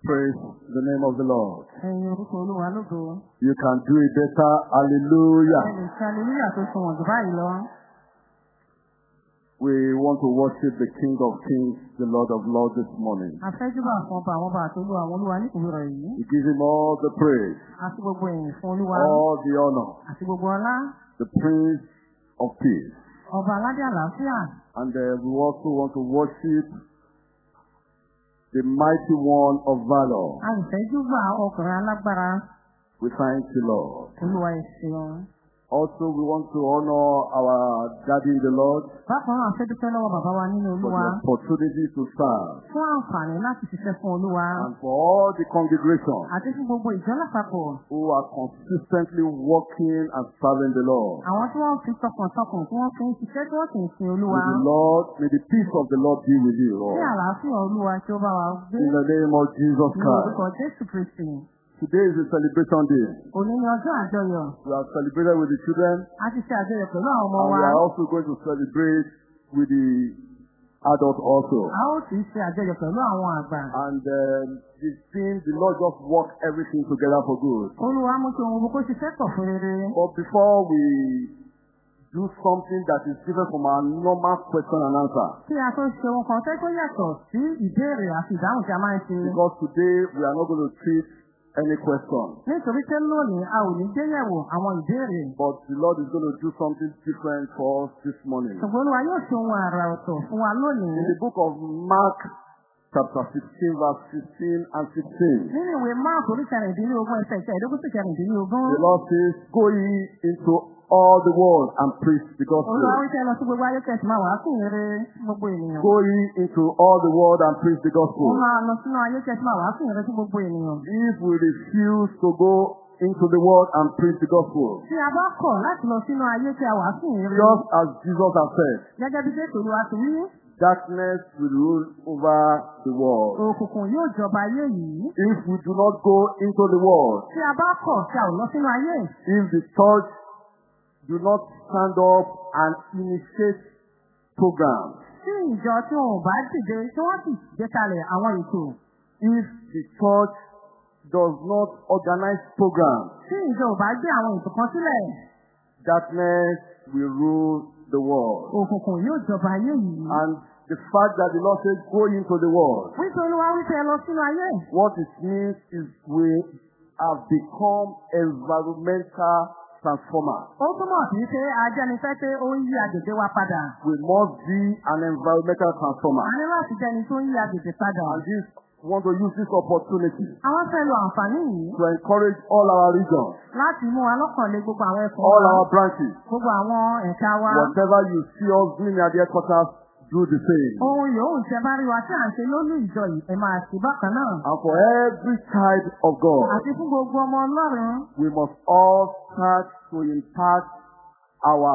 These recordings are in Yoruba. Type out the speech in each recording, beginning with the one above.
Praise the name of the Lord. You can do it better. Hallelujah. We want to worship the King of Kings, the Lord of Lords this morning. We give him all the praise, all the honor, the Prince of Peace. And uh, we also want to worship the mighty one of valor. Àìfẹ́júbà ọkùnrin alágbára. We thank you, Lord. Olúwa ìṣeun. Also, we want to honor our daddy in the Lord Bákan náà fẹ́ dúpẹ́ lọ́wọ́ bàbá wa nínú for olúwa. the opportunity to serve. Fún àǹfààní láti ṣiṣẹ́ fún olúwa. And for all the congregation Àti fún gbogbo ìjọ lápapọ̀. who are consistently working and serving the Lord. Àwọn tí wọ́n fi tọkàntọkàn tí wọ́n fi ń ṣiṣẹ́ tí wọ́n sì ń sin olúwa. May the Lord, may the peace of the Lord be with you all. Ní àlàáfíà olúwa tí ó bá wa gbé. In the name of Jesus Ní Christ. orúkọ Jésù Kristì. Today is a celebration day. Òní ni ọjọ́ àjọyọ̀. We have celebrated with the children A ti ṣe àjọyọ̀ pẹ̀lú àwọn ọmọ and wa. we are also going to celebrate with the adults also. A ó sì ṣe àjọyọ̀ pẹ̀lú àwọn àgbà. And um, it seems the Lord just worked everything together for good. Olúwa mú kí ohun gbogbo ṣiṣẹ́ pọ̀ fún rere. But before we do something that is different from our normal question and answer, Kí a tó ṣe ohun kan tẹ́ tó yàtọ̀ sí ìbéèrè àti ìdáhùn tí a máa ń ṣe. because today we are not going to treat any question, Nítorí pé lónìí a ò ní gbéyẹ̀wò àwọn ìbéèrè. but the Lord is going to do something different for us this morning. Ṣùgbọ́n Olúwa yóò ṣe ohun àrà ọ̀tọ̀ fún wa lónìí. In the book of Mark, chapter 16, verse 15 and 16, Nínú ìwé Máàkù orí kẹrìndínlógún ẹsẹ̀ ìkẹẹ̀dógún sí kẹrìndínlógún. the Lord says, Go ye into all the world and preach the gospel. Olúwa wí kẹ́ lọ sí gbogbo ayé kẹsì máa wàá fún ìrere gbogbo ènìyàn. Go ye into all the world and preach the Ó gospel. máa lọ sínú ayé kẹsì máa wàá fún ìrere sí gbogbo ènìyàn. If we refuse to go into the world and preach the gospel, Tí a bá kọ̀ láti lọ sínú ayé tí a wàá fún ìrere. just as Jesus has said, Gẹ́gẹ́ bí Jésù Olúwa ti wí, darkness will rule over the world. òkùnkùn yóò jọba ayé yìí. If we do not go into the world, Tí a bá kọ̀ tí a ò lọ sínú ayé. if the church do not stand up and initiate programs, Tí ìjọ tí wọn ò bá dìde tí wọ́n sì gbé kalẹ̀ àwọn ètò. if the church does not organize programs, Tí ìjọ ò bá gbé àwọn ètò kan sílẹ̀. darkness will rule the world. Òkùnkùn yóò jọba ayé yìí. And the fact that the Lord says, go into the world, Wípé Olúwa wípé ẹ lọ sínú ayé. what it means is we have become environmental transformers. Ó túmọ̀ sí pé ajẹ́nifẹ́ pé ó ń yí agbègbè wa padà. We must be an environmental transformer. A ní láti jẹ́ni tó ń yí agbègbè padà. And this, want to use this opportunity Àwọn fẹ́ lo àǹfààní yìí to encourage all our regions, láti mú wa lọ́kàn lé gbogbo àwọn ẹ̀kọ́ all our branches, gbogbo àwọn ẹ̀ka wa. whatever you see us doing at the headquarters, do the same. Ohun yòówù ẹ bá rí wa tí à ń ṣe lólú ìjọ yìí, ẹ máa ṣe bákan náà. And for every child of God, Àti fún gbogbo ọmọ Ọlọ́run, we must all start to impact our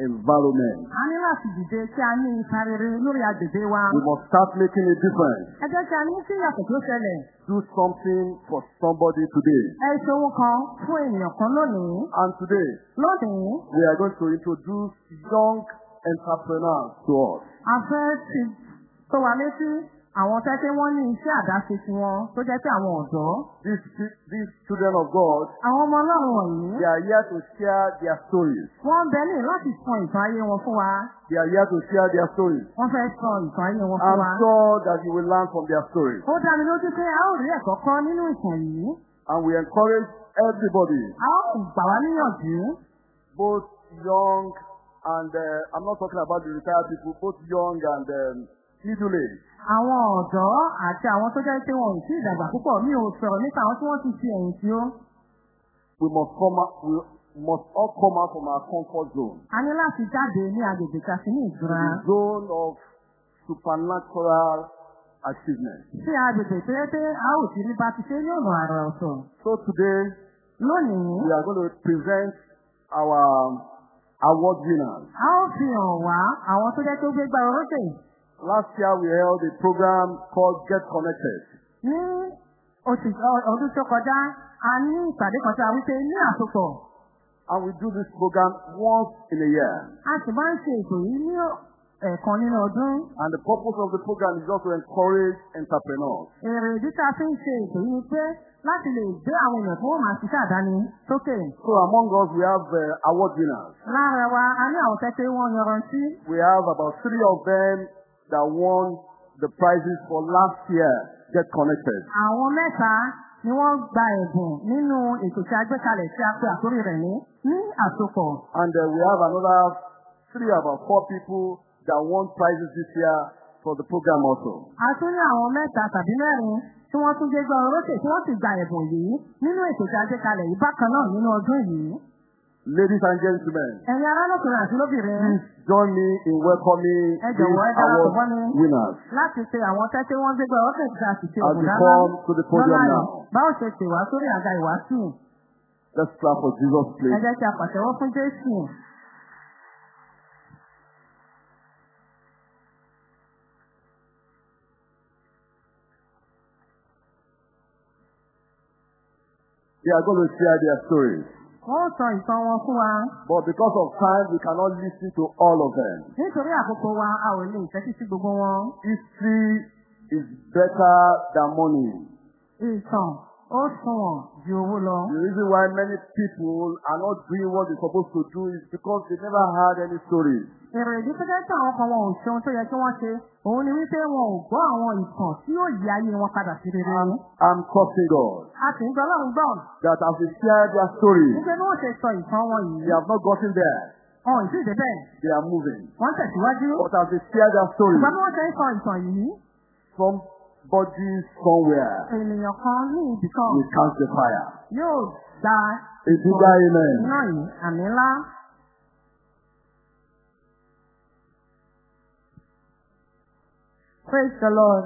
environment. a ní láti dìde kí a ní ipa rere lórí agbègbè wa. We must start making a difference. Ẹ jẹ́ kí a ní sí ìyàtọ̀ tó ṣẹlẹ̀. Do something for somebody today. Ẹ ṣe ohun kan fún ènìyàn kan lónìí. And today, Lónìí, we are going to introduce young entrepreneurs to us. A fẹ́ ti tó wa létí àwọn tẹ́tẹ́ wọ́n ní iṣẹ́ àdáṣe tí wọn tó jẹ́ pé àwọn ọ̀dọ́. These, these children of God, Àwọn ọmọ Ọlọ́run wọ̀nyí, they are here to share their stories. wọ́n bẹ ní láti sọ ìtàn ayé wọn fún wa. They are here to share their stories. Wọ́n fẹ́ sọ ìtàn ayé wọn fún I'm wa. sure that you will learn from their stories. Ó dá mi lójú pé a ó rí ẹ̀kọ́ kọ́ nínú ìtàn yìí. And we encourage everybody, A ó gbà wá níyànjú. both young and, uh, I'm not talking about the retired people, both young and um, middle-aged. Àwọn ọ̀dọ́ àti àwọn tó jẹ́ pé wọn ò tí ì dàgbà púpọ̀ mi ò sọ̀rọ̀ nípa àwọn tí wọ́n ti fi ẹ̀yìn tí ó. We must come out, we must all come out from our comfort zone. A ní láti jáde ní agbègbè ti ní ìtura. The zone of supernatural achievement. Sí agbègbè tó yẹ pé a ò ti rí bá ti ṣe ní ọ̀nà àrà ọ̀tọ̀. So today, Lónìí, we are going to present our award winners. a ó fi hàn wá àwọn tó jẹ́ tó gbé gbá orókè. Last year, we held a program called Get Connected. Ní oṣù ọdún tó kọjá, a ní ìpàdé kan tí a wípé ní àsopọ̀. And we do this program once in a year. A sì máa ń ṣe ètò yìí ní ẹ̀ẹ̀kan nínú ọdún. And the purpose of the program is just to encourage entrepreneurs. Èrè ìdí tá a fi ń ṣe ètò yìí ni pé láti lè gbé àwọn èèyàn tó máa ṣiṣẹ́ àdáni sókè. So among us, we have uh, award winners. Lára wa, a ní àwọn tẹ́tẹ́ wọ́n yanrantí. We have about three of them that won the prizes for last year. Get connected. Àwọn mẹ́ta ni wọ́n gba ẹ̀bùn nínú ètò tí a gbé kalẹ̀ tí a pe àkórí rẹ̀ ní ní àsopọ̀. And uh, we have another three, about four people that won prizes this year for the program also. A tún ní àwọn mẹ́ta tàbí mẹ́rin tí wọ́n tún gbégbá orókè tí wọ́n sì gba ẹ̀bùn yìí nínú ètò tí a gbé kalẹ̀ yìí bákan náà nínú ọdún yìí. Ladies and gentlemen, Ẹ̀yin ará lọ́kùnrin àti lóbìnrin join me in welcoming Ẹ these ẹ award winners. láti pe àwọn tẹ́tẹ́ wọ́n gbégbá orókè tí a sì ṣe As ògùn we come to the podium now. báwo ṣe pè wá sórí àga ìwàásù? Let's clap for Jesus, Ẹ please. jẹ́ kí a pàtẹ́wọ́ fún Jésù. They are going to share their stories. Wọ́n sọ ìtàn wọn fún wa. But because of time, we cannot listen to all of them. Nítorí àkókò wa, a ò lè tẹ́tí sí gbogbo wọn. History is better than money. Ìtàn ó sunwọ̀n ju owó lọ. The reason why many people are not doing what they're supposed to do is because they never had any stories. Èrò ìdí tó jẹ́ àwọn kan wọn ò ṣe ohun tó yẹ kí wọ́n ṣe. Òun ni wípé wọn ò gbọ́ àwọn ìtàn tí yóò yí ayé wọn padà sí rere. I'm trusting God A sì ń gbọ́ lọ́run gbọ́. that as they share their stories, Níṣẹ́ ni wọ́n ṣe sọ ìtàn wọn they yìí. have not gotten there. Wọn ò sì débẹ̀. They are moving. Wọ́n tẹ̀síwájú. But as they share their stories, Ìgbà bí wọ́n ṣe ń sọ ìtàn yìí, somebody somewhere ènìyàn kan ní ibì kan will catch the fire. yóò gba bigger amen. iná yìí àmì ńlá. Praise the Lord.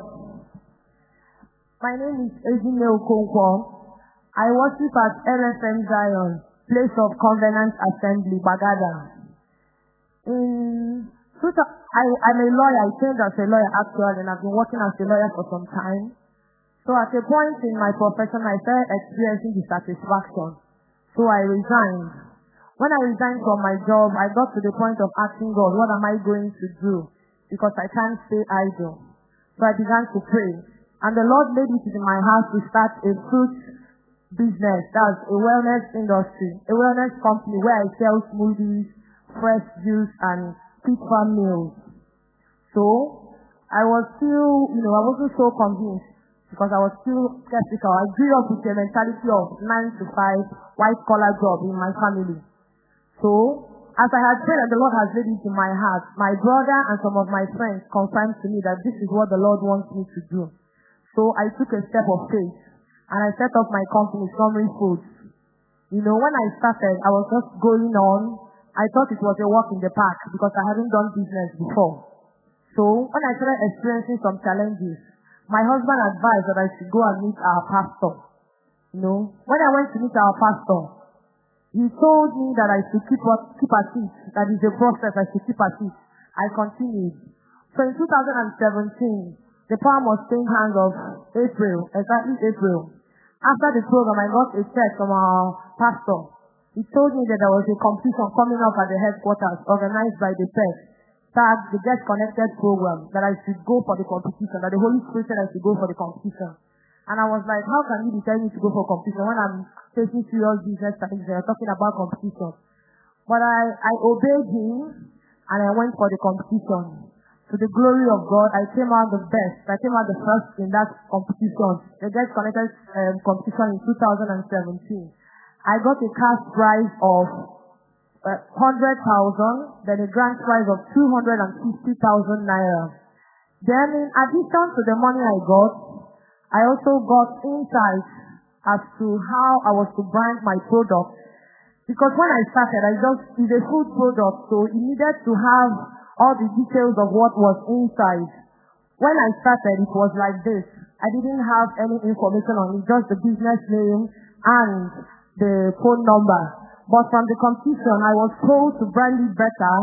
My name is Ejime Okonkwo. I worship at LFM Zion, Place of Covenant Assembly, Bagada. In I, I'm a lawyer. I trained as a lawyer actually, and I've been working as a lawyer for some time. So at a point in my profession, I started experiencing dissatisfaction. So I resigned. When I resigned from my job, I got to the point of asking God, what am I going to do? Because I can't stay idle. So I began to pray. And the Lord laid it in my heart to start a fruit business. That's a wellness industry, a wellness company where I sell smoothies, fresh juice, and farm meals. So I was still, you know, I wasn't so convinced because I was still skeptical. I grew up with the mentality of nine to five, white collar job in my family. So, as I had prayed and the Lord has laid it in my heart, my brother and some of my friends confirmed to me that this is what the Lord wants me to do. So I took a step of faith and I set up my company, Summary Foods. You know, when I started, I was just going on. I thought it was a walk in the park because I hadn't done business before. So when I started experiencing some challenges, my husband advised that I should go and meet our pastor. You know, when I went to meet our pastor, he told me that I should keep what, keep at it. That is a process I should keep at it. I continued. So in 2017, the palm was changed hands of April, exactly April. After the program, I got a text from our pastor. He told me that there was a competition coming up at the headquarters organized by the PEC, tagged the Get Connected program, that I should go for the competition, that the Holy Spirit said I should go for the competition. And I was like, how can you be telling me to go for competition when I'm facing serious business challenges and you're talking about competition? But I, I obeyed him and I went for the competition. To the glory of God, I came out the best. I came out the first in that competition, the Get Connected um, competition in 2017. I got a cash prize of 100,000, then a grand prize of 250,000 naira. Then in addition to the money I got, I also got insights as to how I was to brand my product. Because when I started, I just, it's a food product, so it needed to have all the details of what was inside. When I started, it was like this. I didn't have any information on it, just the business name and the phone number. But from the competition, I was told to brand it better,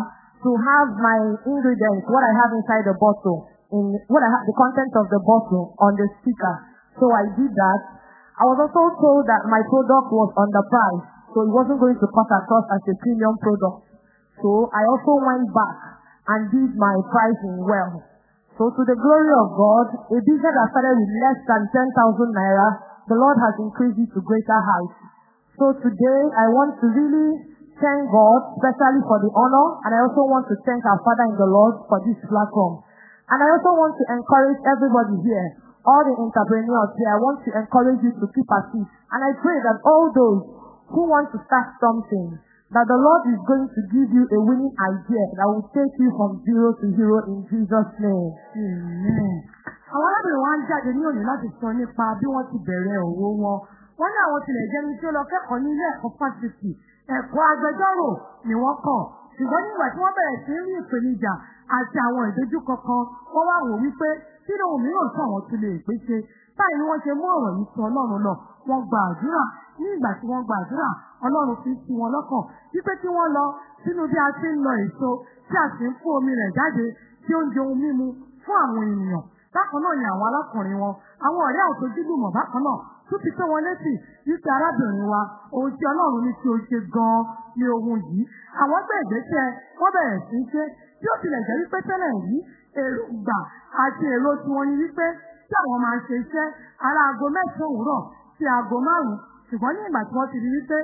to have my ingredients, what I have inside the bottle, in what I have, the content of the bottle on the sticker. So I did that. I was also told that my product was underpriced, so it wasn't going to cut across as a premium product. So I also went back and did my pricing well. So to the glory of God, a business that started with less than 10,000 naira, the Lord has increased it to greater heights. So today, I want to really thank God, especially for the honor, and I also want to thank our Father in the Lord for this platform. And I also want to encourage everybody here, all the entrepreneurs here, I want to encourage you to keep at it. And I pray that all those who want to start something, that the Lord is going to give you a winning idea that will take you from zero to hero in Jesus' name. Amen. Àwọn arábìnrin wa ń jáde ní òní láti sọ nípa bí wọ́n ti bẹ̀rẹ̀ òwò wọn. Wọ́n ní àwọn tilẹ̀ jẹ́ni tí ó lọ kẹ́kọ̀ọ́ ní ilé ẹ̀kọ́ fásitì. Ẹ̀kọ́ agbẹjọ́rò ni wọ́n kọ̀. Ṣùgbọ́n nígbà tí wọ́n bẹ̀rẹ̀ sí rí ìpèníjà àti àwọn ìdojúkọ kan, wọ́n wá wò wípé kí ni ohun mìíràn tí àwọn tún lè pé ṣe. Báyìí ni wọ́n ṣe mú ọ̀rọ̀ yìí sọ Ọlọ́run lọ. Wọ́n gba àdúrà. Ní ìgbà tí wọ́n gba àdúrà, Ọlọ́run fi sí wọn lọ́kàn. Wípé kí wọ́n lọ sínú bí a ti ń lọ èso tí a sì ń fún omi rẹ̀ jáde tí ó ń jẹ ohun mímu fún àwọn ènìyàn. Bákan náà ni àwọn alákùnrin wọn. Àwọn ọ̀rẹ́ àtòjúlùmọ̀ bákan náà tún ti tó wọn létí wípé arábìnrin wa ohun tí Ọlọ́run ní kí o ṣe gan-an ní ohun yìí. Àwọn gbé ìgbésẹ̀ wọ́n bẹ̀rẹ̀ sí í ṣe tí ó tilẹ̀ jẹ́ wípé tẹ́lẹ̀ yìí èròǹgbà àti èrò tí wọ́n ní wípé tí àwọn máa ṣe iṣẹ́ ara aago mẹ́sàn-án òwúrọ̀ sí aago márùn-ún. Ṣùgbọ́n ní ìgbà tí wọ́n ti rí wípé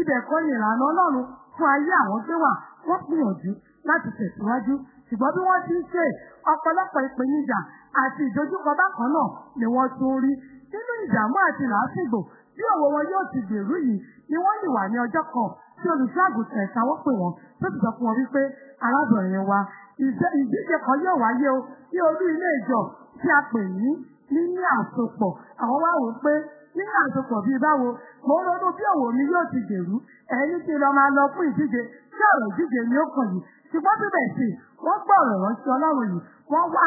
ibẹ̀ kọ́ ni ìlànà Ọlọ́run fún ayé àwọn gbé wà, wọ́n gbìyànjú láti tẹ̀síwájú. Ṣùgbọ́n bí wọ́n ti ń ṣe ọ̀pọ̀lọpọ̀ ìpèníjà àti ìdojúkọ bákan náà ni wọ́n tún rí. Nínú ìdààmú àti làásìgbò bí òwò wọn yóò ti gbèrú yìí ni wọ́n lè wà ní ọjọ́ kan tí olùṣọ́àgùtàn ìsanwó pè wọ́n tó ti sọ fún wọn wípé arábìnrin wa ìdíje kan yóò wáyé o ní olú ilé ìjọ tí a pè ní níní àsopọ̀. Àwọn wá wò pé níní àsopọ̀ bíi báwo mo ń ronú bí òwò mi yóò ti gbèrú ẹni tí lọ máa lọ fún ìdíje tí ọ̀rọ̀ ìdíje ni ó kàn yìí. Ṣùgbọ́n síbẹ̀ sí wọ́n gbọ́ ọ̀rọ̀ ránṣẹ́ Ọlọ́run yìí wọ́n wá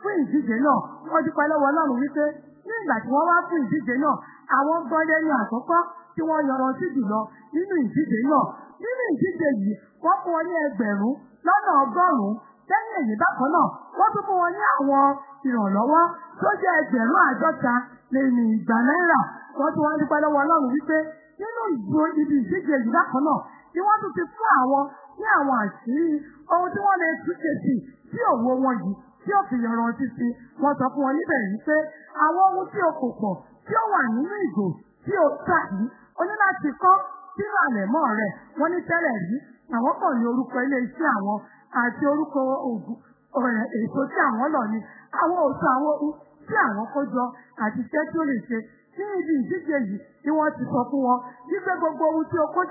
fún ìdíje náà wọ́n dúpẹ́ lọ́wọ́ Ọlọ́run wípé ní ìgbà tí wọ́n wá fún ìdíje náà àwọn gbọ́dẹ́ ní àkọ́kọ́ tí wọ́n yọrọ sí jùlọ nínú ìdíje náà. Nínú ìdíje yìí wọ́n fún wọn ní ẹgbẹ̀rún lọ́nà ọgọ́rùn-ún lẹ́yìn èyí bákan náà wọ́n tún fún wọn ní àwọn ìrànlọ́wọ́ tó jẹ́ ẹgbẹ̀rún àádọ́ta lẹ́nu ìgbà náírà wọ́n tún wá dúpẹ́ lọ́wọ́ Ọlọ́run wípé nínú ìgbò ibi ìdíje yìí bákan náà ni wọ́n tún ti fún àwọn ní àwọn àṣírí ohun tí wọ́n lè túnṣe sí sí òwò wọn yìí tí ó fi yọrọ títí wọ́n sọ fún wọn níbẹ̀ yìí pé àwọn ohun tí o kò pọ̀ tí ó wà nínú ìgò tí o tà yìí o ní láti kọ́ sínú àlẹ̀mọ́ rẹ̀. Wọ́n ní tẹ́lẹ̀ rí àwọn kàn ní orúkọ ilé iṣẹ́ àwọn àti orúkọ èso tí àwọn lọ ní àwọn òṣù àwọn ohun tí àwọn kó àti iṣẹ́ tí ó lè ṣe. Ní ibi ìdíje yìí ni wọ́n ti sọ fún wọn wípé gbogbo ohun tí o kó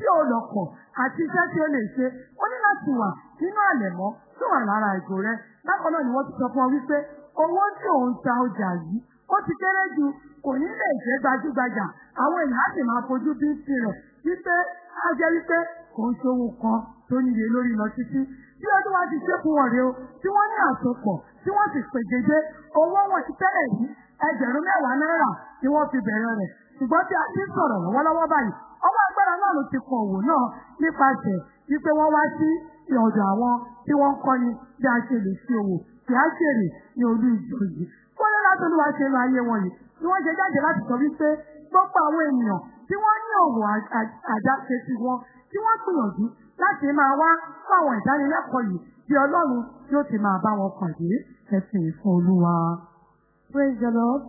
tí o lọ pọ̀ àti iṣẹ́ tí o lè ṣe ó ní láti wà nínú àlẹ̀mọ́ tó wà lára ìgò rẹ̀. Bákan náà ni wọ́n ti sọ fún ọ wípé owó tí òun ta ọjà yìí ó ti kéré ju kò ní lè jẹ́ gbajúgbajà. Àwọn èèyàn á sì máa fojú bí tirẹ̀ wípé á jẹ́ wípé kò ń ṣòwò kan tó níye lórí lọ títí. Bí ọdún wa ti ṣe fún wọn rèé o tí wọ́n ní àsopọ̀ tí wọ́n sì pèjèjé owó wọn ti tẹ́lẹ̀ yìí ẹgbẹ̀rún mẹ́wàá náírà ni wọ́n fi bẹ̀rẹ̀ rẹ̀. Ṣùgbọ́n tí a ti sọ̀rọ̀ lọ́wọ́lọ́wọ́ báyìí ọwọ́ agbára náà ló ti kọ òwò náà nípasẹ̀ wípé wọ́n wá sí ọ̀dọ̀ àwọn tí wọ́n kọ́ni bí a ṣe lè ṣe òwò kí á ṣèrè ní olú ìjọ yìí. Wọ́n lé láti olúwa ṣe lu ayé wọn yìí ni wọ́n ṣe jáde láti sọ wípé gbogbo àwọn ènìyàn tí wọ́n ní òwò àdáṣe sí wọn tí wọ́n gbìyànjú láti máa wá fún àwọn ìdánilẹ́kọ̀ọ́ yìí bí Ọlọ́run yóò ti máa bá wọn pàdé ẹ̀sìn ìfún olúwa. Praise the Lord.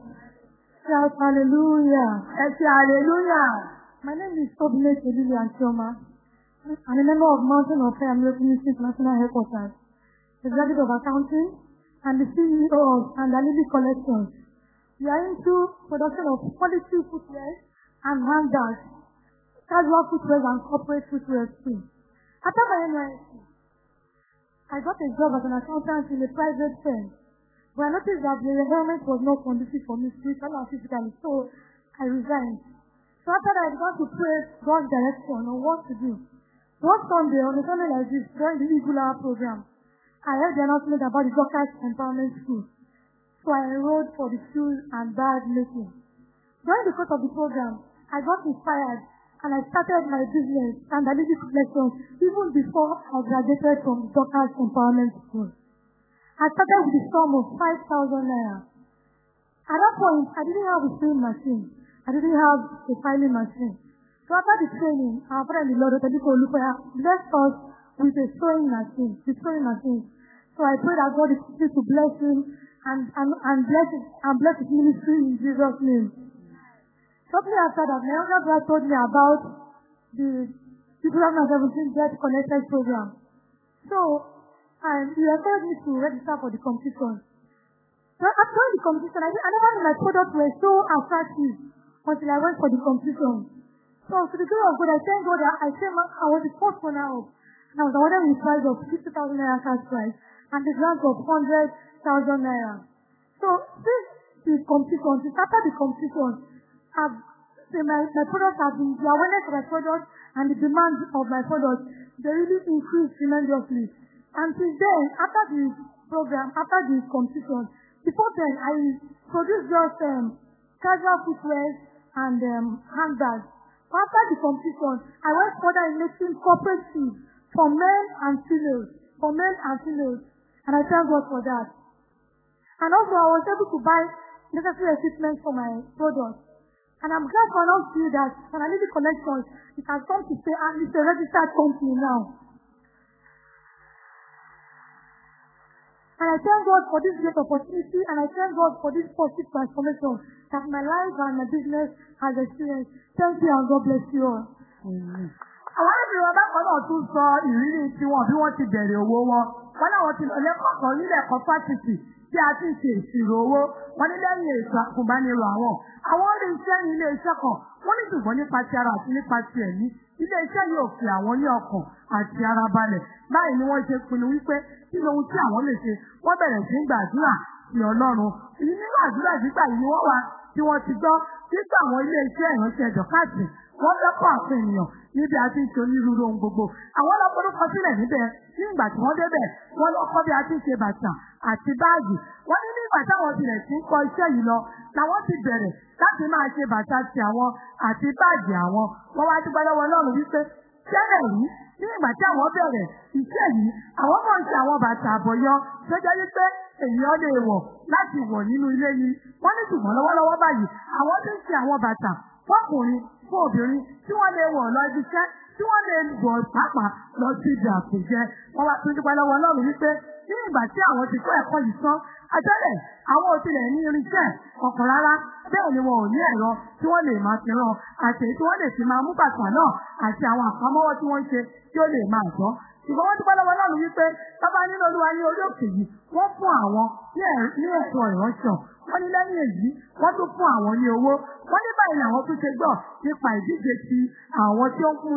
Shout hallelujah. Ẹ ṣe hallelujah. My name is Tobile Kedili Antioma. I'm a member of Mountain of Fire Miracle Ministries National Headquarters, the Executive of Accounting, and the CEO of Andalibi Collections. We are into production of quality footwear and handbags, casual footwear and corporate footwear too. After my NYSC, I got a job as an accountant in a private firm, but I noticed that the environment was not conducive for me spiritually and physically, so I resigned. So after that, I began to pray God's direction on what to do. One Sunday, on a Sunday like this, during the Igula program, I heard the announcement about the Dorcas Empowerment School. So I enrolled for the school and bag making. During the course of the program, I got inspired and I started my business and I did lessons even before I graduated from Dorcas Empowerment School. I started with the sum of 5,000 naira. At that point, I didn't have a sewing machine. I didn't have a filing machine. So after the training, our friend the Lord Otediko Olupaya blessed us with a sewing machine, the sewing machine. So I pray that God is continue to bless him and, and, and bless his, and bless his ministry in Jesus' name. Shortly after that, my younger brother told me about the 2017 Get Connected program. So, and he encouraged me to register for the competition. So after the competition, I, I never knew my products were so attractive until I went for the competition. So to the glory of God, I thank God that I came out, I was the first one out. And I was awarded with prize of 50,000 naira cash prize and the grant of 100,000 naira. So since the competition, since after the competition, I've, my, my products have been, the awareness of my products and the demand of my products, they really increased tremendously. And since then, after the program, after the competition, before then, I produced just um, casual footwear and um, handbags. After the competition, I went further in making corporate shoes for men and females, for men and females. And I thank God for that. And also, I was able to buy necessary equipment for my products. And I'm glad to announce to you that Fanality Collections, it has come to stay and it's a registered company now. And I thank God for this great opportunity and I thank God for this positive transformation that my life and my business has experienced. Thank you and God bless you all. Àwọn ẹ̀bìnrin bákan náà tún sọ ìrírí tiwọn bí wọ́n ti bẹ̀rẹ̀ owó wọn. Wọ́n láwọn ti lọ lẹ́kọ̀ọ́ kan nílẹ̀ ẹ̀kọ́ fásitì tí a ti ṣe ìṣirò owó. Wọ́n ní lẹ́yìn ètò àkùnbánirọ̀ àwọn. Àwọn orí iṣẹ́ ní ilé iṣẹ́ kan. Wọ́n ní ṣùgbọ́n nípa ti ara àti nípa ti ẹ̀mí. Ilé iṣẹ́ yóò fi àwọn ní ọkàn àti ara balẹ̀. Báyìí ni wọ́n ṣe pinnu wípé kí lohun tí àwọn lè ṣe. Wọ́n bẹ̀rẹ̀ sí gbàdúrà sí Ọlọ́run. Nínú àdúrà gbígbà yìí wọ́n wà tí wọ́n ti gbọ́ nígbà àwọn ilé iṣẹ́ ìránṣẹ́ dọ̀kátì wọ́n lọ́pọ̀ àpò ènìyàn níbi àti ń ṣe onírúurú ohun gbogbo. Àwọn ọlọ́pọ̀lọpọ̀ sílẹ̀ níbẹ̀ ní ìgbà tí wọ́n débẹ̀ wọ́n lọ kọ́ bí a ti ń ṣe bàtà àti báàgì. Wọ́n ní ní ìgbà táwọn tilẹ̀ ti ń kọ iṣẹ́ yìí lọ làwọn ti bẹ̀rẹ̀ láti máa ṣe bàtà ti àwọn àti báàgì àwọn. Wọ́n wá dúpẹ́ lọ́wọ́ Ọlọ́run wípé tẹ́lẹ̀ yìí ní ìgbà tí àwọn bẹ̀rẹ̀ iṣẹ́ yìí àwọn mọ̀ ń ṣe àwọn bàtà àbọ̀yọ tó jẹ́ wípé èèyàn lè wọ̀ láti wọ̀ nínú ilé ni. Wọ́n ní ṣùgbọ́n lọ́wọ́lọ́wọ́ báyìí àwọn ti ń ṣe àwọn bàtà fọ́kùnrin fún obìnrin tí wọ́n lè wọ̀ lọ ibi iṣẹ́ tí wọ́n lè wọ̀ pàápàá lọ sí ibi àpèjẹ. Wọ́n wá tún dúpẹ́ lọ́wọ́ Ọlọ́run wípé ní ìgbà tí àwọn ti kọ́ ẹ̀kọ́ yìí tán, àtẹ́lẹ̀ àwọn ò tilẹ̀ ní irinṣẹ́ ọ̀kan rárá. Bẹ́ẹ̀ ni wọn ò ní ẹ̀rọ tí wọ́n lè máa fi rán àti tí wọ́n lè fi máa mú bàtà náà àti àwọn àpamọ́wọ́ tí wọ́n ń ṣe tí ó lè máa tọ́. Ṣùgbọ́n wọ́n dúpẹ́ lọ́wọ́ Ọlọ́run wípé bàbá nínú Olúwa ní orí òkè yìí wọ́n fún àwọn ní ẹ̀tọ́ ìránṣọ̀ wọ́n ní lẹ́yìn èyí wọ́n tún fún àwọn ní owó. Wọ́n ní báyìí làwọn tún ṣe gbọ́ nípa ìdíje ti àwọn tí ó fún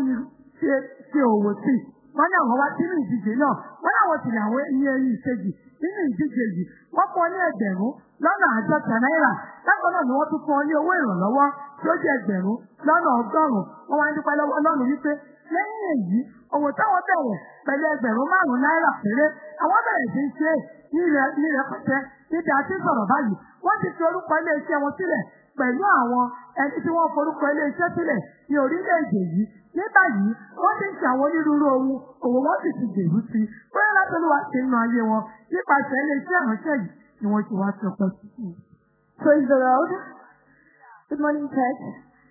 ṣe ṣe òwò sí. Wọ́n ní àwọn wá sínú ìdíje náà. Wọ́n ní àwọn tìlẹ̀ àwọn ní ẹyin ìkejì nínú ìdíje yìí. Wọ́n fún ọ ní ẹgbẹ̀rún lọ́nà àádọ́ta náírà. Lákòó náà ni wọ́n tún fún ọ ní owó ìrànlọ́wọ́ tí ó ẹgbẹ̀rún lọ́nà ọgọ́rùn-ún. Wọ́n wá ń dúpẹ́ lọ́wọ́ Ọlọ́run wípé lẹ́yìn èyí òwò táwọn bẹ̀rẹ̀ pẹ̀lú ẹgbẹ̀rún márùn-ún náírà péré àwọn bẹ̀rẹ̀ sí ń ṣe ní rẹpẹtẹ níbi àti sọ̀rọ̀ báyìí wọ́n ti fi orúkọ ilé-iṣẹ́ wọn sílẹ̀ pẹ̀lú àwọn ẹni tí wọ́n forúkọ ilé-iṣẹ́ sílẹ̀ ní orílẹ̀-èdè yìí ní báyìí wọ́n ti ń ṣe àwọn onírúurú ohun òwò wọn sì ti gbèrú sí i bóyá látọlúwa ṣe ń nu ayé wọn nípasẹ̀ ilé-iṣẹ́ ìránṣẹ́ yìí ni wọ́n ti wá sí ọpẹ́. Praise the Lord. Good morning, church.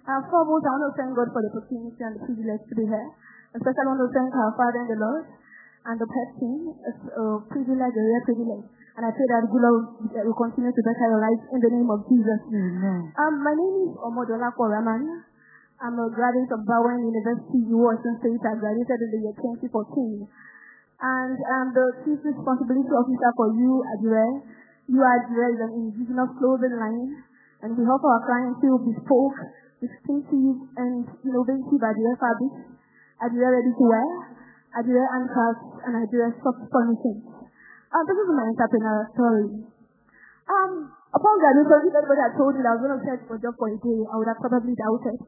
Uh, foremost, I want to thank God for the opportunity and the privilege to be here. Especially, I want to thank our Father and the Lord and the pet team. It's a privilege, a rare privilege. And I pray that God will continue to better your lives in the name of Jesus. Amen. Um, my name is Omodola Koraman. I'm a graduate of Bowen University, Washington State. I graduated in the year 2014. And I'm the Chief Responsibility Officer for. You, Adire, is an indigenous clothing line. And we help our clients feel bespoke, distinctive, and innovative Adire fabrics. Adire ready to wear, Adire anchors, and Adire soft furnishings. Um, this is my entrepreneurial story. Um, upon graduation, if everybody had told me that I was going to search for a job for a day, I would have probably doubted.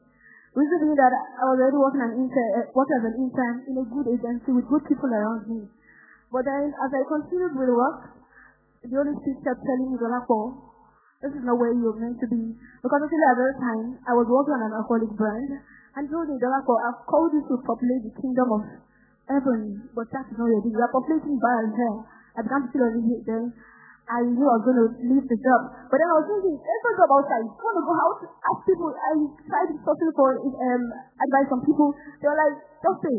Reason being that I was already working, an intern, uh, working as an intern in a good agency with good people around me. But then, as I continued with work, the Holy Spirit kept telling me, Dolako, this is not where you're meant to be. Because until at that time, I was working on an alcoholic brand, and told me, Dolako, I've called you to populate the kingdom of heaven, but that is not your duty. You are populating bar and hell. I began to feel uneasy then. I knew I was going to leave the job. But then I was thinking, there's no job outside. I want to go out, ask people. I tried talking for um, advice from people. They were like, just say.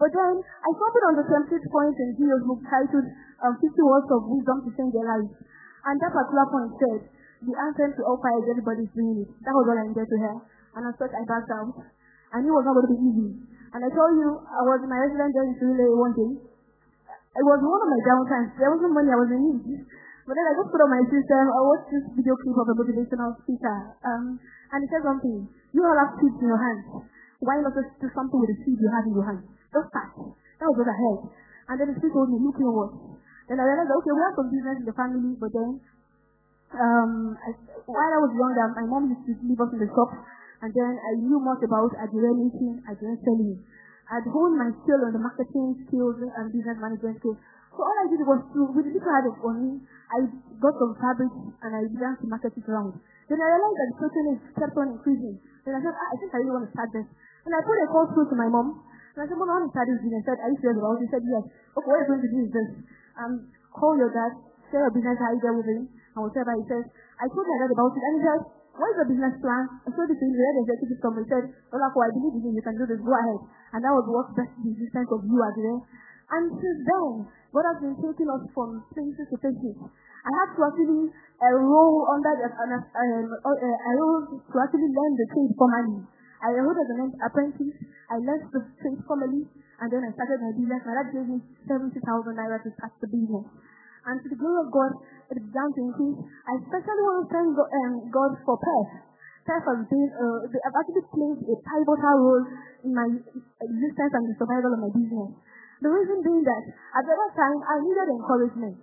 But then I stumbled on the 17th point in Gio's book titled um, 50 Words of Wisdom to Change Your Life. And that particular point said, the answer to all fires, everybody's doing it. That was all I needed to hear. And as such, I backed out. I knew it was not going to be easy. And I told you, I was in my residence there in Chile one day. It was one of my downtimes. There wasn't money, I was in need. But then I just put on my system, I watched this video clip of a motivational speaker. Um, and he said something, you all have seeds in your hands. Why not just do something with the seed you have in your hands? Just start. That was what I heard. And then the speaker told me, look inward. Then I realized, okay, we have some business in the family, but then, um, I, while I was younger, my mom used to leave us in the shop, and then I knew much about Adire making, Adire selling. I'd honed my skill on the marketing skills and business management skills. So all I did was to, with the little I had of money, I got some fabric and I began to market it around. Then I realized that the is kept on increasing. Then I said, ah, I think I really want to start this. And I put a call through to my mom. And I said, Mom, I want to start this business. I said, Are you serious about it? She said, Yes. Okay, what you're going to do is this. Um, call your dad, share your business idea with him, and whatever he says. I told my dad about it, and he said, what is the business plan? I showed it to him, the executive summary said, Olako, I believe in you, can do this, go ahead. And that was what best the of you are there. And since then, God has been taking us from places to places. I had to actually enroll under the, uh, um, uh, I to actually learn the trade formally. I enrolled as an apprentice. I learned the trade formally, and then I started my business. My dad gave me 70,000 naira to start the business. And to the glory of God, it began to increase. I especially want to thank God, um, God for PEF. PEF has been, uh, they have actually played a pivotal role in my existence and the survival of my business. The reason being that at that time I needed encouragement.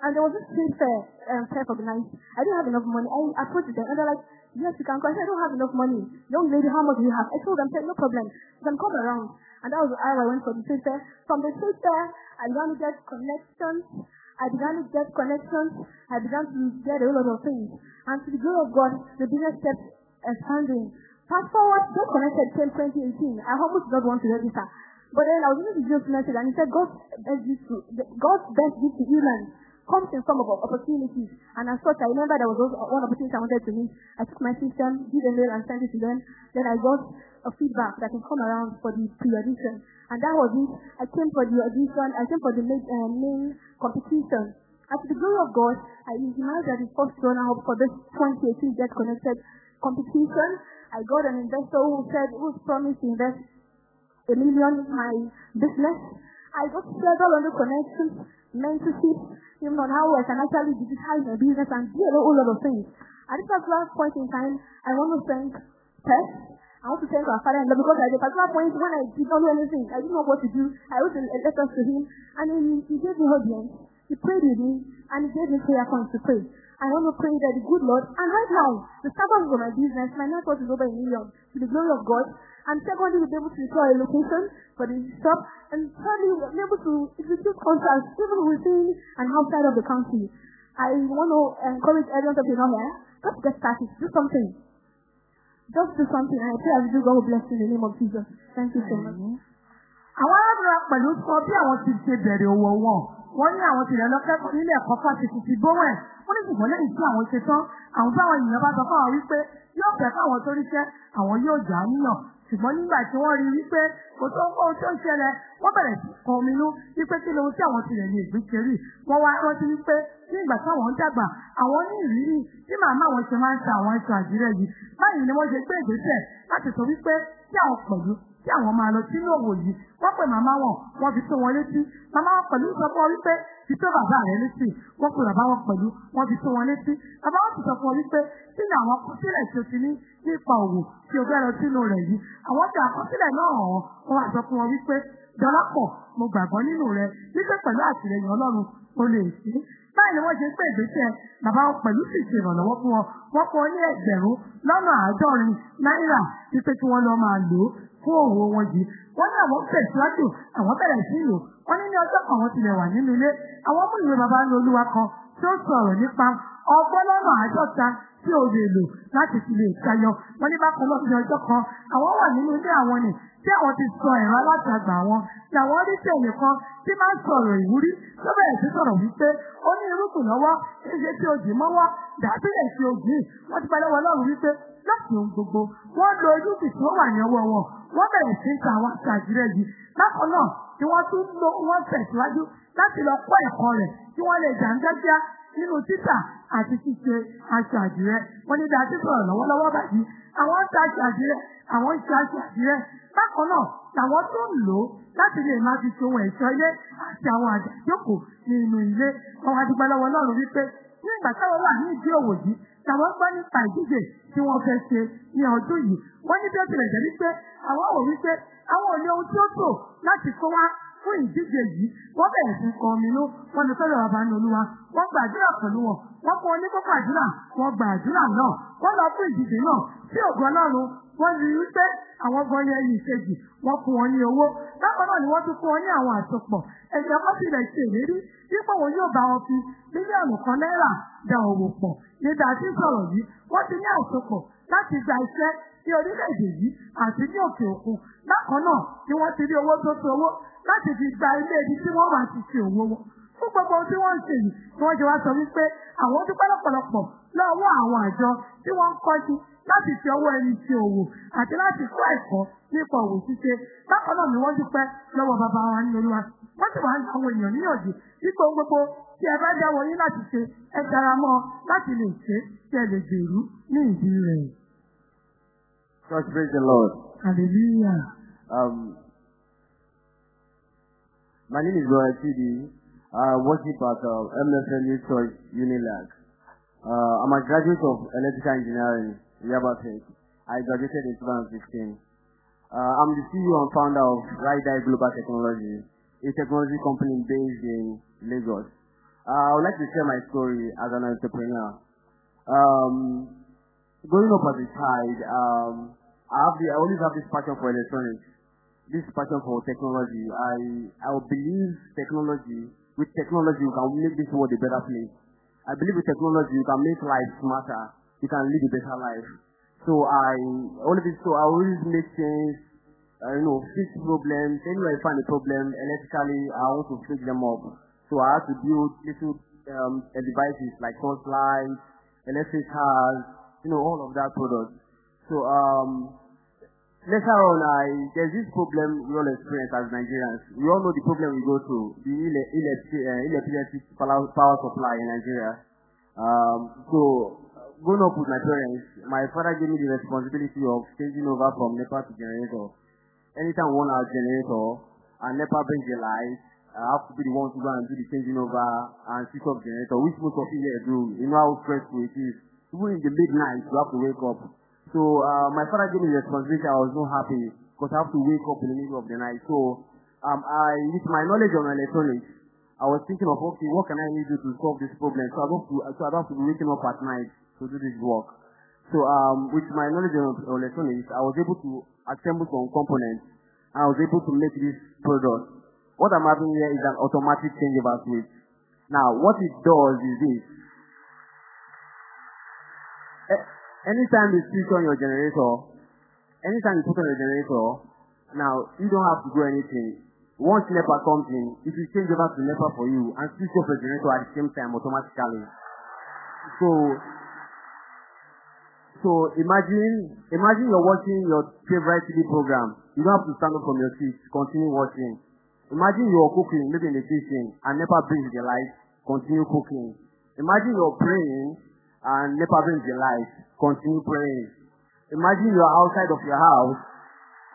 And there was this trade fair, um, fair organized. I didn't have enough money. I approached them and they're like, yes, you can come. I said, I don't have enough money. Young lady, how much do you have? I told them, said, no problem. You can come around. And that was how I went for the trade fair. From the trade fair, I began to get connections. I began to get connections. I began to get a lot of things. And to the glory of God, the business kept expanding. Fast forward, Get Connected came 2018. I almost not want to register. But then I was listening to Jesus' message and he said, God's best gift to, God's best to humans comes in form of opportunities. And as such, I remember there was one opportunity I wanted to meet. I took my system, did a mail and sent it to them. Then I got a feedback that can come around for the pre-audition. And that was it. I came for the audition. I came for the main, uh, main competition. To the glory of God, I emerged as the first runner-up for this 2018 Get Connected competition. I got an investor who said, who promised to invest a million in my business. I got several other connections, mentorship, even on how I can actually digitize my business and do a whole lot of things. At this particular point in time, I want to thank Tess. I want to thank our father in law because at the particular point when I did not know anything, I didn't know what to do. I wrote a letter to him and he, he gave me audience. He prayed with me and he gave me prayer points to pray. I want to pray that the good Lord, and right now, the servants of my business, my net worth is over a million. To the glory of God, and secondly, we'll be able to secure a location for the shop. And thirdly, we'll be able to execute contracts even within and outside of the country. I want to encourage everyone to be on here. Just get started. Do something. Just do something. And I pray as you God will bless you in the name of Jesus. Thank you so much. Àwọn arábìnrin pẹ̀lú sọ bí àwọn ti ṣe bẹ̀rẹ̀ owó wọn. Wọ́n ní àwọn tìrẹ̀ lọ́kẹ́kọ̀ọ́ nílé ẹ̀kọ́ fásitì ti Bowen. Wọ́n ní ṣùgbọ́n lẹ́yìn tí àwọn ṣe tán, àwọn báwọn ènìyàn bá sọ fún àwọn wípé yóò fẹ́ káwọn tó ríṣẹ́, àwọn yóò jà á níyàn ṣùgbọ́n nígbà tí wọ́n rí wípé kò tó ń kó tó ń ṣẹlẹ̀ wọ́n bẹ̀rẹ̀ sí kan ominú wípé kí lóhun tí àwọn tilẹ̀ lè gbé ṣeré wọ́n wá rántí wípé ní ìgbà táwọn ń dàgbà àwọn ní ìrírí tí màmá àwọn ṣe máa ń ta àwọn ẹ̀ṣọ́ àdírẹ́ yìí. Báyìí ni wọ́n ṣe gbé ìgbésẹ̀ láti sọ wípé kí àwọn pẹ̀lú kí àwọn máa lọ sínú òwò yìí wọ́n pè màmá wọn wọ́n fi tó wọn létí. Màmá wọn pẹ̀lú sọ fún ọ wípé fi tó bàbá rẹ létí. Wọ́n pè bàbá wọn pẹ̀lú wọ́n fi tó wọn létí. Bàbá wọn sì sọ fún ọ wípé kí ni àwọn kọsílẹ̀ tí o ti ní nípa òwò tí o lọ sínú rẹ̀ yìí? Àwọn tí àkọsílẹ̀ náà hàn wọ́n wá sọ fún wọn wípé dọ́lápọ̀ mo gbàgbọ́ nínú rẹ. Wípé pẹ̀lú báyìí ni wọ́n ṣe pé ìgbésẹ̀. Bàbá wọn pẹ̀lú sì ṣe ìrànlọ́wọ́ fún wọn. Wọ́n kọ́ ní ẹgbẹ̀rún lọ́nà àádọ́rin náírà wípé kí wọ́n lọ máa lò ó fún òwò wọn yìí wọ́n ní àwọn tẹ̀síwájú àwọn bẹ̀rẹ̀ sí ìlò wọ́n ní ní ọjọ́ kan wọ́n tilẹ̀ wà nínú ilé àwọn mú ìwé bàbá ní olúwa kan tí ó sọ̀rọ̀ nípa ọgbọ́n lọ́nà àádọ́ta tí o lè lò láti fi lè tayọ. Wọ́n ní bákan náà ní ọjọ́ kan, àwọn wà nínú ilé àwọn nì tí àwọn ti sọ ẹ̀rọ alátagbà wọn. Tí àwọn rí tí èyí kan tí máa ń sọ̀rọ̀ ìwúrí tó bẹ̀rẹ̀ sí sọ̀rọ̀ wípé ó ní irúgbìn lọ́wọ́, ṣe tí ojì mọ́wọ́, dàbílẹ̀ sí ojì. Wọ́n ti pẹ́ lọ́wọ́ Ọlọ́run wípé láti ohun gbogbo. Wọ́n lo irúgbìn tó wà ní ọwọ́ wọn. wọ́n bẹ̀rẹ̀ sí ta àwọn aṣọ àdìrẹ yìí bákan náà tí wọ́n tún lo wọ́n tẹ̀síwájú láti lọ kọ́ ẹ̀kọ́ rẹ̀ tí wọ́n lè jàǹdẹ́gbíá nínú títà àti ṣíṣe aṣọ àdìrẹ wọ́n ní dáa sọ̀rọ̀ lọ́wọ́lọ́wọ́ báyìí àwọn ń ta aṣọ àdìrẹ àwọn ń ṣe aṣọ àdìrẹ bákan náà làwọn tó ń lò ó láti lè máa fi ohun ẹ̀ṣọ́ ilé àti àwọn àjàjókòó ní inú ilé wọn wá dúpẹ́ lọ́wọ́ Ọlọ́run wípé ní ìgbà táwọn wà ní ìdí òwò yìí làwọn gbọ́ nípa ìdíje tí wọ́n fẹ́ ṣe ní ọdún yìí. Wọ́n ní bí tilẹ̀ jẹ́ wípé àwọn ò wípé àwọn ò ní ohun tí ó tò láti kó wá fún ìdíje yìí. Wọ́n bẹ̀rẹ̀ sí kan ominú wọ́n ní sọ́dọ̀ bàbá ní olúwa. Wọ́n gbàdúrà pẹ̀lú wọn. Wọ́n fún oníkókò àdúrà wọ́n gbàdúrà náà. Wọ́n lọ fún ìdíje náà. Sí ògùn ọlọ́run wọ́n rí i pé àwọn gan yẹn yìí kejì wọ́n fún wọn ní owó. Bákan náà ni wọ́n tún fún wọn ní àwọn àsopọ̀ ẹ̀jẹ̀ kan sì lè ṣe ìlérí dípò wọn yóò bá wọn fi mílíọ̀nù kan náírà da òwò pọ̀. Nígbà tí sọ̀rọ̀ yìí wọ́n ti ní àsopọ̀ láti gba iṣẹ́ ní orílẹ̀-èdè yìí àti ní òkè òkun. Bákan náà ni wọ́n ti rí owó tó tó owó láti fi gba ilé ibi tí wọ́n wà ti ṣe òwò wọn. Fún gbogbo ohun tí wọ́n ń ṣe yìí ni wọ́n jẹ wá sọ wípé àwọn dúpẹ́ lọ́pọ̀lọpọ̀ lọ́wọ́ àwọn àjọ tí wọ́n ń kọ́ sí láti fi ọwọ́ ẹni ṣe òwò àti láti kọ́ ẹ̀kọ́ nípa òwò ṣíṣe. Bákan náà ni wọ́n dúpẹ́ lọ́wọ́ bàbá wa ní olúwa. Wọ́n sì wá ń àwọn èèyàn níyànjú ohun gbogbo tí ẹ bá dáwọ́ yín láti ṣe ẹ dára mọ́ láti lè ṣe kí ẹ lè gbèrú ní ìdí rẹ̀. God praise the Lord. Hallelujah. Um, my name is Roy Chidi. I worship at uh, MFLU Church Unilag. Uh, I'm a graduate of electrical engineering, Yaba Tech. I graduated in 2016. Uh, I'm the CEO and founder of Ride Global Technology, a technology company based in Lagos. Uh, I would like to share my story as an entrepreneur. Um, growing up as a child, um, I, have the, I always have this passion for electronics, this passion for technology. I, I believe technology, with technology, we can make this world a better place. I believe with technology, you can make life smarter. You can live a better life. So I, this, so I always make things, uh, you know, fix problems. Anywhere I find a problem, electrically, I want to fix them up. So I have to build little um, devices like torch lights, electric cars, you know, all of that product. So um, later on, I there's this problem we all experience as Nigerians. We all know the problem we go through, the electric, uh, power, supply in Nigeria. Um, so growing up with my parents, my father gave me the responsibility of changing over from NEPA to generator. Anytime one hour generator and NEPA brings the light, I have to be the one to go and do the changing over and switch off generator, which most of you here do. You know how stressful it is. Even in the midnight, you have to wake up. So uh, my father gave me the responsibility. I was not happy because I have to wake up in the middle of the night. So um, I, with my knowledge on electronics, I was thinking of okay, what can I need to do to solve this problem? So I have to, so I have to be waking up at night to do this work. So um, with my knowledge of electronics, I was able to assemble some components. And I was able to make this product. What I'm having here is an automatic changeover switch. Now, what it does is this. Anytime you switch on your generator, anytime you put on your generator, now you don't have to do anything. Once NEPA comes in, it will change over to NEPA for you and switch off your generator at the same time automatically. So, so imagine, imagine you're watching your favorite TV program. You don't have to stand up from your seat, continue watching. Imagine you're cooking, maybe in the kitchen, and NEPA brings the light, continue cooking. Imagine you're praying, and NEPA brings the light, continue praying. Imagine you're outside of your house,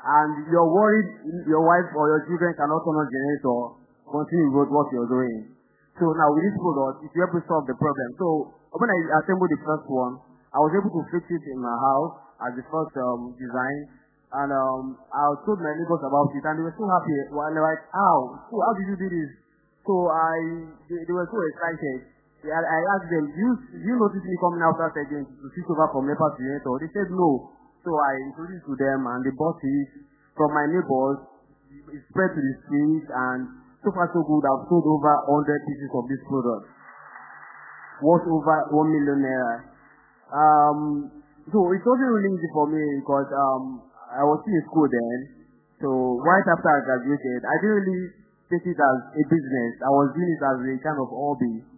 and you're worried your wife or your children cannot turn on generator, continue with what you're doing. So now with this product, it you solve the problem. So when I assembled the first one, I was able to fix it in my house as the first um, design. And um, I told my neighbors about it, and they were so happy. Well, they were like, how? So how did you do this? So I, they, they were so excited. I, I asked them, do you, do you notice me coming out after again to switch over from NEPA to generator? They said no. So I introduced to them, and they bought it from my neighbors. It spread to the streets, and so far so good. I've sold over 100 pieces of this product, worth over 1 million naira. Um, so it wasn't really easy for me because um, I was still in school then. So right after I graduated, I didn't really take it as a business. I was doing it as a kind of hobby.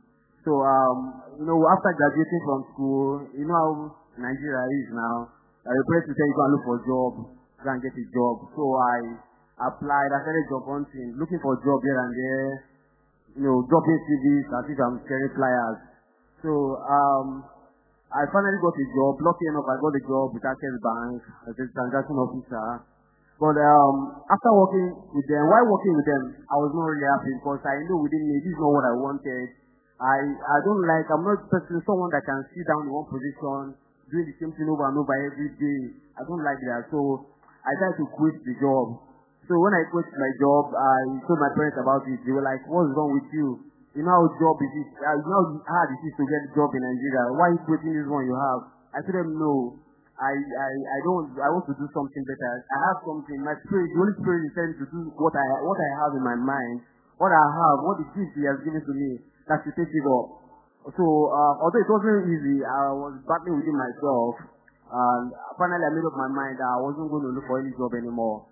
So um, you know, after graduating from school, you know how Nigeria is now. I request to tell you go and look for a job. go and get a job. So I applied, I started job hunting, looking for a job here and there, you know, dropping CVs as if I'm sharing flyers. So um, I finally got a job. Lucky enough, I got a job with Access Bank as a transaction officer. But um, after working with them, while working with them, I was not really happy because I knew within me this is not what I wanted. I I don't like. I'm not person someone that can sit down in one position doing the same thing over and over every day. I don't like that. So I tried to quit the job. So when I quit my job, I told my parents about it. They were like, "What's wrong with you? You know how job is it? Uh, you know how hard it is to get a job in Nigeria. Why are you quitting this one you have?" I told them, "No." I, I, I don't, I want to do something better. I have something, my spirit, the Holy Spirit is telling to do what I, what I have in my mind, what I have, what the gift He has given to me, that to take it up. So, uh, although it wasn't easy, I was battling within myself, and finally I made up my mind that I wasn't going to look for any job anymore.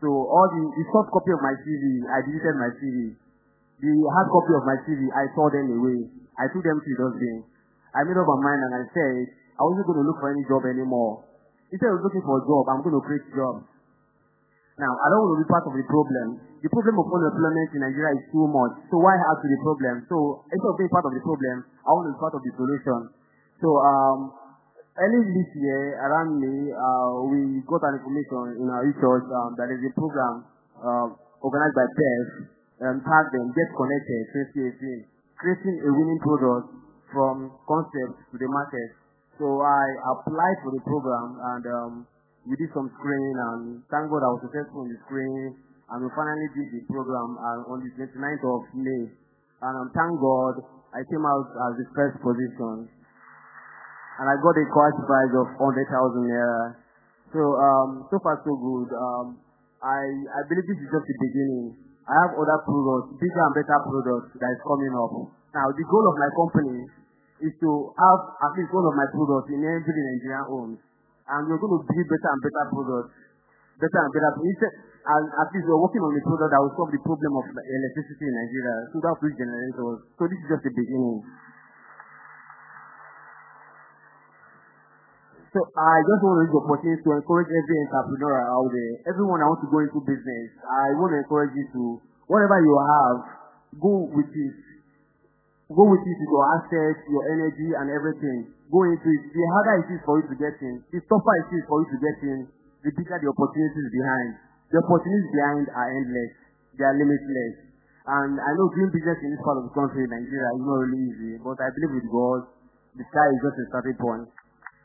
So, all the, the soft copy of my CV, I deleted my CV. The hard copy of my CV, I threw them away. I took them to the dustbin. I made up my mind and I said, I wasn't going to look for any job anymore. Instead of looking for a job, I'm going to create jobs. Now, I don't want to be part of the problem. The problem of unemployment in Nigeria is too much. So why add to the problem? So instead of being part of the problem, I want to be part of the solution. So um, early this year, around May, uh, we got an information in our church um, that is a program uh, organized by PEF um, tagged them Get Connected 2018, creating a winning product from concept to the market. So I applied for the program and um, we did some screening and thank God I was successful in the screening and we finally did the program uh, on the 29th of May. And um, thank God I came out as the first position and I got a cash prize of 100,000 naira. So um, so far so good. Um, I I believe this is just the beginning. I have other products, bigger and better products that is coming up. Now the goal of my company is to have at least one of my products in every Nigerian homes. And we're going to build better and better products. Better and better. And at least we're working on a product that will solve the problem of electricity in Nigeria. So that's which generators. So this is just the beginning. So I just want to use the opportunity to encourage every entrepreneur out there, everyone that wants to go into business. I want to encourage you to, whatever you have, go with it. Go with it with your assets, your energy, and everything. Go into it. The harder it is for you to get in, the tougher it is for you to get in, the bigger the opportunities behind. The opportunities behind are endless. They are limitless. And I know doing business in this part of the country, Nigeria, is not really easy. But I believe with God, the sky is just a starting point.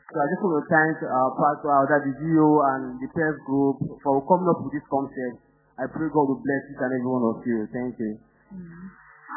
So I just want to thank uh, Pastor Alda, the GO, and the PEF group for coming up with this concept. I pray God will bless each and every one of you. Thank you.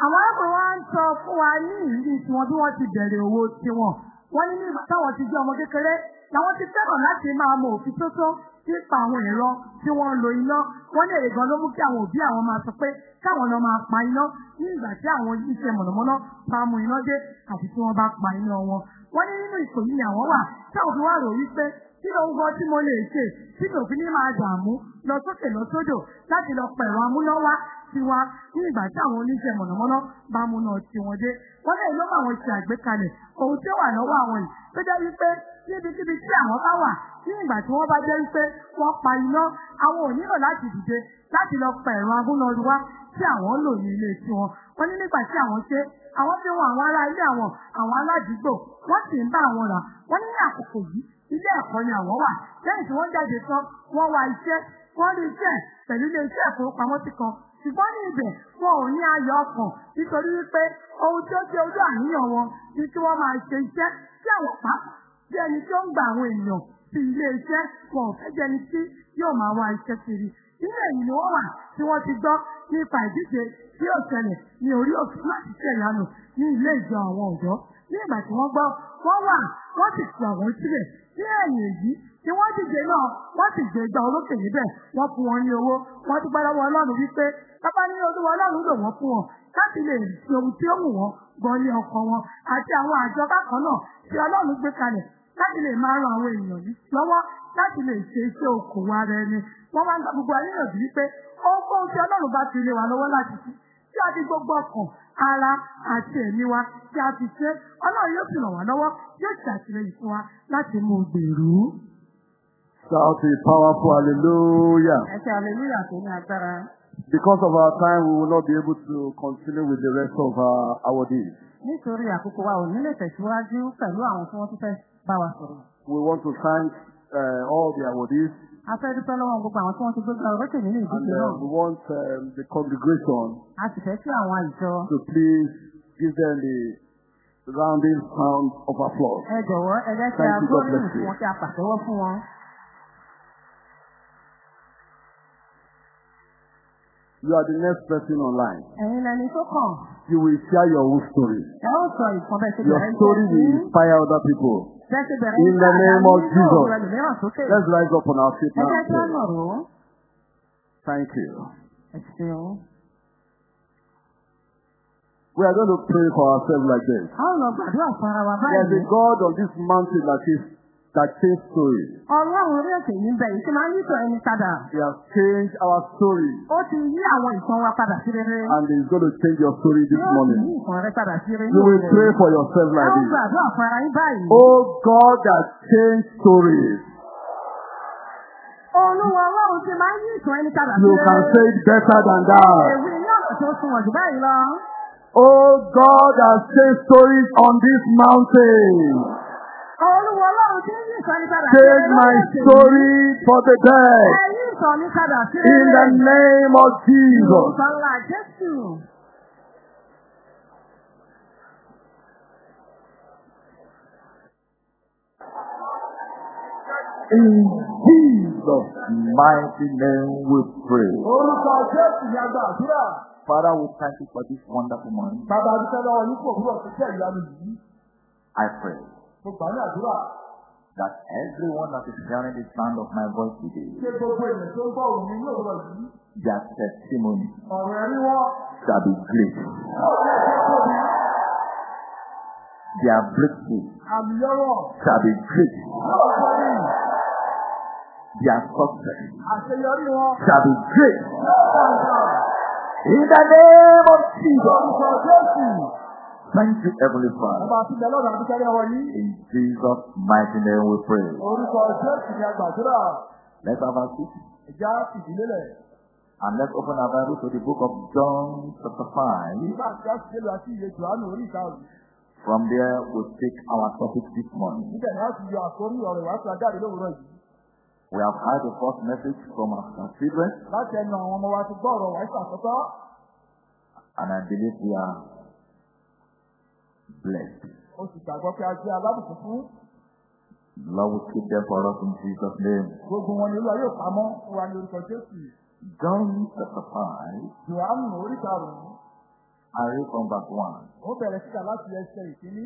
Àwọn arákùnrin wa ń sọ fún wa ní ìrírí tiwọn bí wọ́n ti bẹ̀rẹ̀ owó tiwọn. Wọ́n ní nígbà táwọn ti jẹ́ ọmọ kékeré làwọn ti fẹ́ràn láti máa mọ òfin tó tó nípa àwọn ẹ̀rọ tí wọ́n ń lo iná. Wọ́n ní èrè gan ló mú kí àwọn òbí àwọn máa sọ pé káwọn lọ máa pa iná ní ìgbà tí àwọn iṣẹ́ mọ̀nàmọ́ná bá mú iná dé àti tí wọ́n bá pa iná wọn. Wọ́n ní nínú ìkòyí ni àwọn wà táwọn fi wá rò wípé kí ló ń gbọ́ tí mo lè ṣe tí mi ò fi ní máa dààmú lọ sókè lọ sódò láti lọ pẹ̀rọ amúnáwá tiwa ní ìgbà tí àwọn oníṣẹ́ mọ̀nàmọ́ná bá múná tiwọn dé. Wọ́n lè ló máa wọn ṣe àgbékalẹ̀ ohun tí ó wà lọ́wọ́ àwọn yìí tó jẹ́ wípé níbikíbi tí àwọn bá wà ní ìgbà tí wọ́n bá jẹ́ wípé wọ́n pa iná àwọn ò nílò láti dìde láti lọ pẹ̀rọ amúnáwá tí àwọn lò ní ilé tiwọn. Wọ́n ní nígbà tí àwọn ṣe àwọn fi wọn àwọn ará ilé àwọn àwọn aládùúgbò wọ́n sì ń bá àwọn rà wọ́n ní àkókò yìí ilé ẹ̀kọ́ ni àwọn wà lẹ́yìn tí wọ́n jáde tán wọ́n wá iṣẹ́ wọ́n rí iṣẹ́ pẹ̀lú ilé iṣẹ́ ìfowópamọ́sí kan ṣùgbọ́n ní ibẹ̀ wọn ò ní ayọ̀ ọkàn nítorí wípé ohun tí ó jẹ́ ojú àníyàn wọn ni kí wọ́n máa ṣe iṣẹ́ tí àwọn pàápàá bí ẹni tí ó ń gba àwọn èèyàn sí ilé iṣẹ́ wọn ò fẹ́ jẹni tí yóò máa wá iṣẹ́ kiri. Nínú èyí ni wọ́n wà tí wọ́n ti gbọ́ nípa ìdíje tí yóò ṣẹlẹ̀ ní orí òkè láti ṣẹ̀yánu ní ilé ìjọ àwọn ọ̀dọ́. Ní ìgbà tí wọ́n gbọ́, wọ́n wà, wọ́n sì tu àwọn sílẹ̀. Ní ẹ̀yìn èyí tí wọ́n díje náà, wọ́n sì gbé ìgbà olókè níbẹ̀, wọ́n fún wọn ní owó. Wọ́n ti gbọ́dọ̀ wọn Ọlọ́run wípé pápá ní olúwa Ọlọ́run lò wọ́n fún wọn láti lè ṣe ohun tí ó wù wọ́n gan ní ọkàn wọn àti àwọn àjọ bákan náà tí Ọlọ́run gbé kalẹ̀ láti lè máa ran àwọn èèyàn lọ́wọ́ láti lè ṣe iṣẹ́ okòwò ara ẹni. Wọ́n máa ń gba gbogbo àníyànjú wípé ohunkóhun tí Ọlọ́run bá fi lé wa lọ́wọ́ láti tí a ti gbogbo ọkàn ara àti ẹ̀mí wa tí a ti ṣe Ọlọ́run yóò sì ràn wá lọ́wọ́ yóò ṣàtìlẹ́yìn fún wa láti mú un gbèrú. Shout a powerful hallelujah. Ẹ ṣe hallelujah tó ní agbára. Because of our time, we will not be able to continue with the rest of our, our days. Nítorí àkókò wa ò ní lè tẹ̀síwájú pẹ̀lú àwọn tí wọ́n tún fẹ́ bá wa sọ̀rọ̀. We want to thank uh, all the awardees A fẹ́ dúpẹ́ lọ́wọ́ gbogbo àwọn tí wọ́n ti gbégbá nínú and ìdíje uh, náà. we want um, the congregation A sì fẹ́ kí àwọn àìjọ to please give them the rounding sound of applause. ẹ jọ̀wọ́ ẹ jẹ́ kí a gbóríyìn fún wọn kí a pàtẹ́wọ́ fún wọn. You are the next person online. Ẹ̀yin lẹni tó kàn. You will share your own story. Ẹ ó sọ ìkan bẹ́ẹ̀ ṣe Your story will inspire other people. Bẹ́ẹ̀ ṣe bẹ̀rẹ̀ In the name of Jesus. Let's rise up on our feet Ẹ now. jẹ́ kí. Thank you. Ẹ ṣeun. We are going to pray for ourselves like this. There's báyìí. a God on this mountain that is that changed stories. Ọlọ́run orí òkè yìí bẹ yìí tí máa ń yíṣọ ẹni padà. He has changed our story Ó ti yí àwọn ìtàn wa padà sí rere. and He's going to change your story this Yóò sì yí morning. ìtàn rẹ padà sí rere. You will pray for yourself like ó this. gbàdúrà fún ara yín báyìí. Oh God that changed stories. Olúwa Ọlọ́run ti máa ń yí ìtàn ẹni padà sí You rere. can say it better than that. Èwe ní ọ̀nà tó sunwọ̀n jù báyìí lọ. Oh God that changed stories on this mountain. Olúwa Ọlọ́run Change my story for the sí In the name of Jesus. In Jesus' mighty name we pray. Father, we thank you for this wonderful morning. I pray that everyone that is hearing the sound of my voice today, their testimony shall be great. Their breakthrough shall be great. Their success shall be great. In the name of Jesus. Thank you, Heavenly Father. In Jesus' mighty name we pray. Let's have a seat. And let's open our Bible to the book of John chapter 5. Nígbà tí a sì lélo àti ìyè Jòhánù orí ìkarùn. From there, we'll take our topic this morning. We have heard the first message from our children, and I believe we are blessed. Ó sì gbàgbọ́ pé a jẹ́ alábùkún fún. Lord will keep them for us in Jesus' name. Gbogbo wọn ni Olúwa yóò pamọ́ fún wa ní orúkọ Jésù. John chapter 5, Jòhánù orí karùn-ún. I read from verse 1. Ó bẹ̀rẹ̀ síkà láti ẹsẹ̀ ìkíní.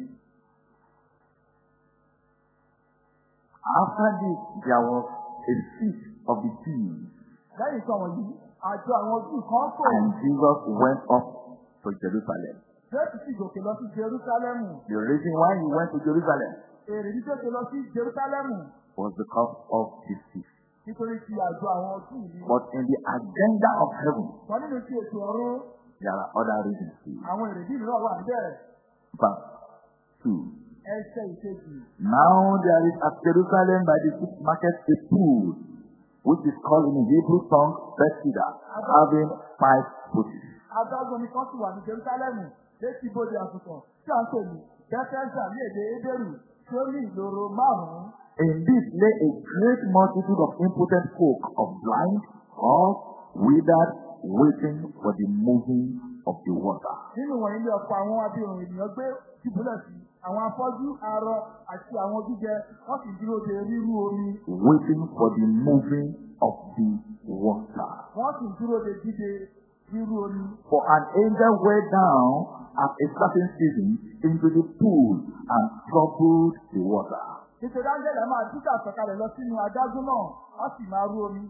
After this, there was a feast of the Jews, Lẹ́yìn àjọ àwọn kan and Jesus went up to Jerusalem. Jésù sì gòkè lọ sí Jerúsálẹ́mù. The reason why he went to Jerusalem Èrè ní Jésù lọ sí Jerúsálẹ́mù was because of this feast. nítorí ti àjọ àwọn ojú ìlú. But in the agenda of heaven, Wọ́n nínú ti ètò ọ̀run, there are other reasons. àwọn èrèdí mìíràn wà níbẹ̀. Verse 2. Ẹsẹ̀ ìkejì. Now there is at Jerusalem by the sheep market a pool, which is called in Hebrew tongue Bethesda, having five footings. Adágún ni kan sì wà ní Jerúsálẹ́mù létí ibodè àgùntàn tí à ń pè ní Bẹ́tẹ́sà ní èdè Ébérù tí ó ní ìloro márùn-ún. In this lay a great multitude of impotent folk, of blind, halt, withered, waiting for the moving of the water. Nínú wọ̀nyí ni ọ̀pọ̀ àwọn abirùn ènìyàn gbé jùbúlẹ̀ sí. Àwọn afọ́jú, arọ àti àwọn ojújẹ wọ́n sì dúró de rírú omi. Waiting for the moving of the water. Wọ́n sì dúró de omi. For an angel went down at a certain season into the pool and troubled the water. Nítorí Ángẹ́lẹ̀ máa dídà sọ̀kalẹ̀ lọ sínú adágún náà, wọ́n sì máa rú omi.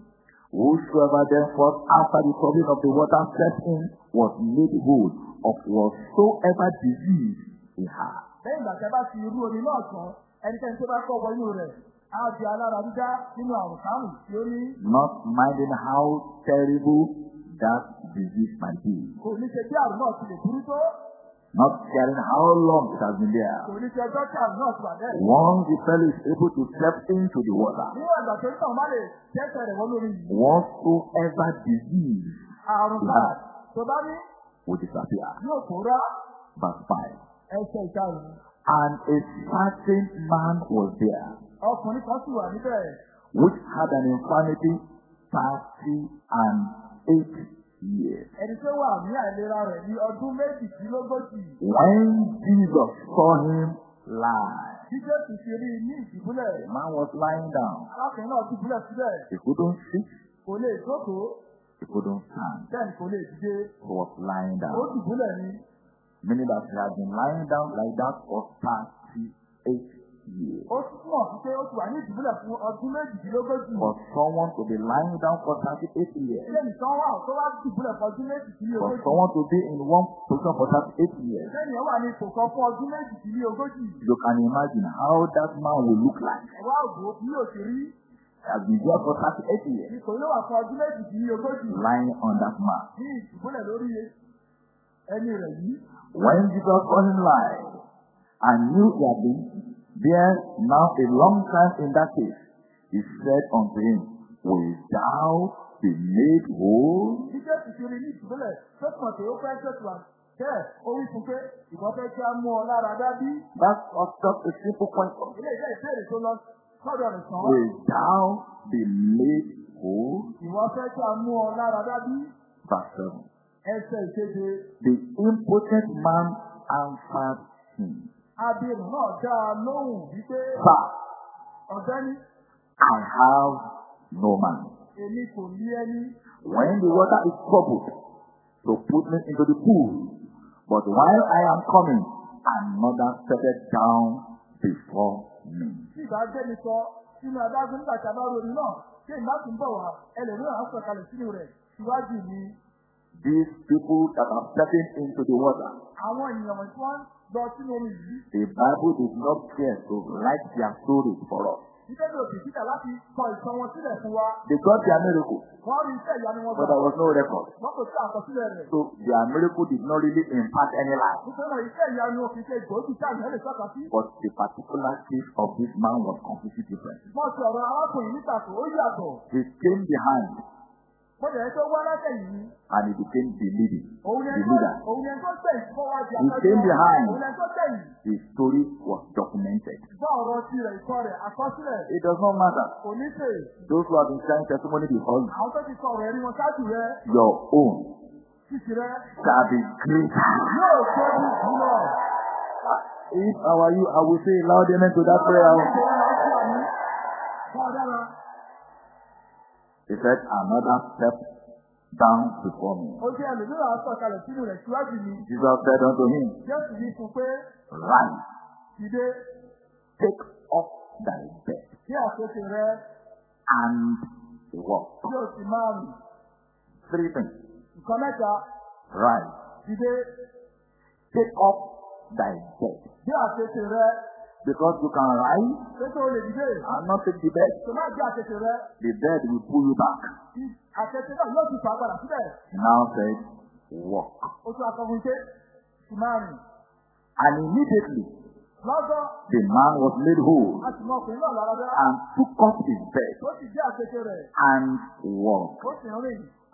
Whosoever therefore after the troubling of the water stepped in was made whole of whatsoever disease he had. Lẹ́yìn ìgbà tí a bá ti rú omi náà tán, ẹnikẹ́ni tó bá kọ́ wọ inú rẹ̀, á di alára dídá nínú àrùn kárùn tí ó ní. Not minding how terrible that disease might be. Kò ní ṣe bí àrùn náà ti lè burú tó. not caring how long it has been there. Kò ní ṣe ọjọ́ tí àrùn náà ti wà bẹ́ẹ̀. Once the fellow is able to step into the water, Níwọ̀n ìgbà tó ń tàn má lè tẹ́sẹ̀ rẹ̀ wọ́n lórí yìí. whatsoever disease Àrùn náà has tó bá ní will disappear. yóò pòórá Verse 5. ẹsẹ̀. And a certain man was there, Ọkùnrin kan sì wà níbẹ̀. which had an infirmity thirty and eight years. Ẹni tó wà ní àìlera rẹ̀ ní ọdún méjìdínlógójì. When Jesus saw him lie, Jésù ti rí i ní ìdìbúlẹ̀, the man was lying down. arákùnrin náà dìbúlẹ̀ síbẹ̀. He couldn't sit, Kò lè jókòó, he couldn't stand. bẹ́ẹ̀ ni kò lè dìde. He was lying Ó down. dìbúlẹ̀ ni. Meaning that he had been lying down like that for 38 years. Ó túmọ̀ sí pé ó ti wà ní ìdìbúlẹ̀ fún ọdún méjìdínlógójì. For someone to be lying down for 38 years. Ilé nìkan wà tó wá dìbúlẹ̀ fún ọdún For méjìdínlógójì. someone to be in one position for 38 years. Lẹ́yìn wà ní ipò kan fún ọdún méjìdínlógójì. You can imagine how that man will look like. Ẹ̀wá ògbó bí yóò ṣe rí. Has been there for 38 years. Yóò wà fún ọdún méjìdínlógójì. Lying on that mat. Ní ìdìbúlẹ̀ lórí ẹni rẹ̀ yìí. When Jesus saw him lie and knew he had been there now a long time in that case, he said unto him, Will thou be made whole? That's just a simple question. Sàn. Will thou be made whole? Verse 7. Ẹsẹ̀ ìkeje. The impotent man answered him, Abirùn náà dá a lóhùn wípé Sir, ọ̀gbẹ́ni I have no man. èmi kò ní ẹni. When the water is troubled, to put me into the pool. But while I am coming, another stepped down before me. Tí gbé mi sọ sínú adágún nígbà tí a bá ronú náà, ṣé ìbá tún bọ̀ wá ẹlòmíràn á sọ̀kalẹ̀ sínú rẹ̀ síwájú mi. These people that are stepping into the water, Àwọn ènìyàn wọ̀nyí tí wọ́n the Bible did not care to write their stories for us. Nítorí òbí títà láti kọ ìtàn wọn sílẹ̀ fún wa. They got their miracle, Wọ́n rí iṣẹ́ ìyanu wọn but gbà. there was no record. Wọ́n kò sí àkọsílẹ̀ rẹ̀. So their miracle did not really impact any life. Nítorí náà iṣẹ́ ìyanu òfin ṣe gbòógì tí àgbẹ̀ lè sọ́kà sí. But the particular case of this man was completely different. Wọ́n ti ọ̀rọ̀ arákùnrin níta kò ó yàtọ̀. He came behind and he became the ni the leader. He came behind. His story was documented. It does not matter. Those who have been sharing testimony before you, your own shall be greater. If I were you, I would say loud amen to that prayer. He said, another step down before me. Ó jẹ́ ẹlòmíràn á sọ̀kalẹ̀ sínú rẹ̀ síwájú mi. Jesus said unto him, Jésù ní fún pé Rise, dìde take up thy bed bí àkókò rẹ̀ and walk. tí ó sì máa rìn. Three things. Nǹkan mẹ́ta Rise, dìde take up thy bed. bí àkókò rẹ̀ Because you can rise and not take the bed. The bed will pull you back. He now said, walk. And immediately the man was made whole and took up his bed and walked.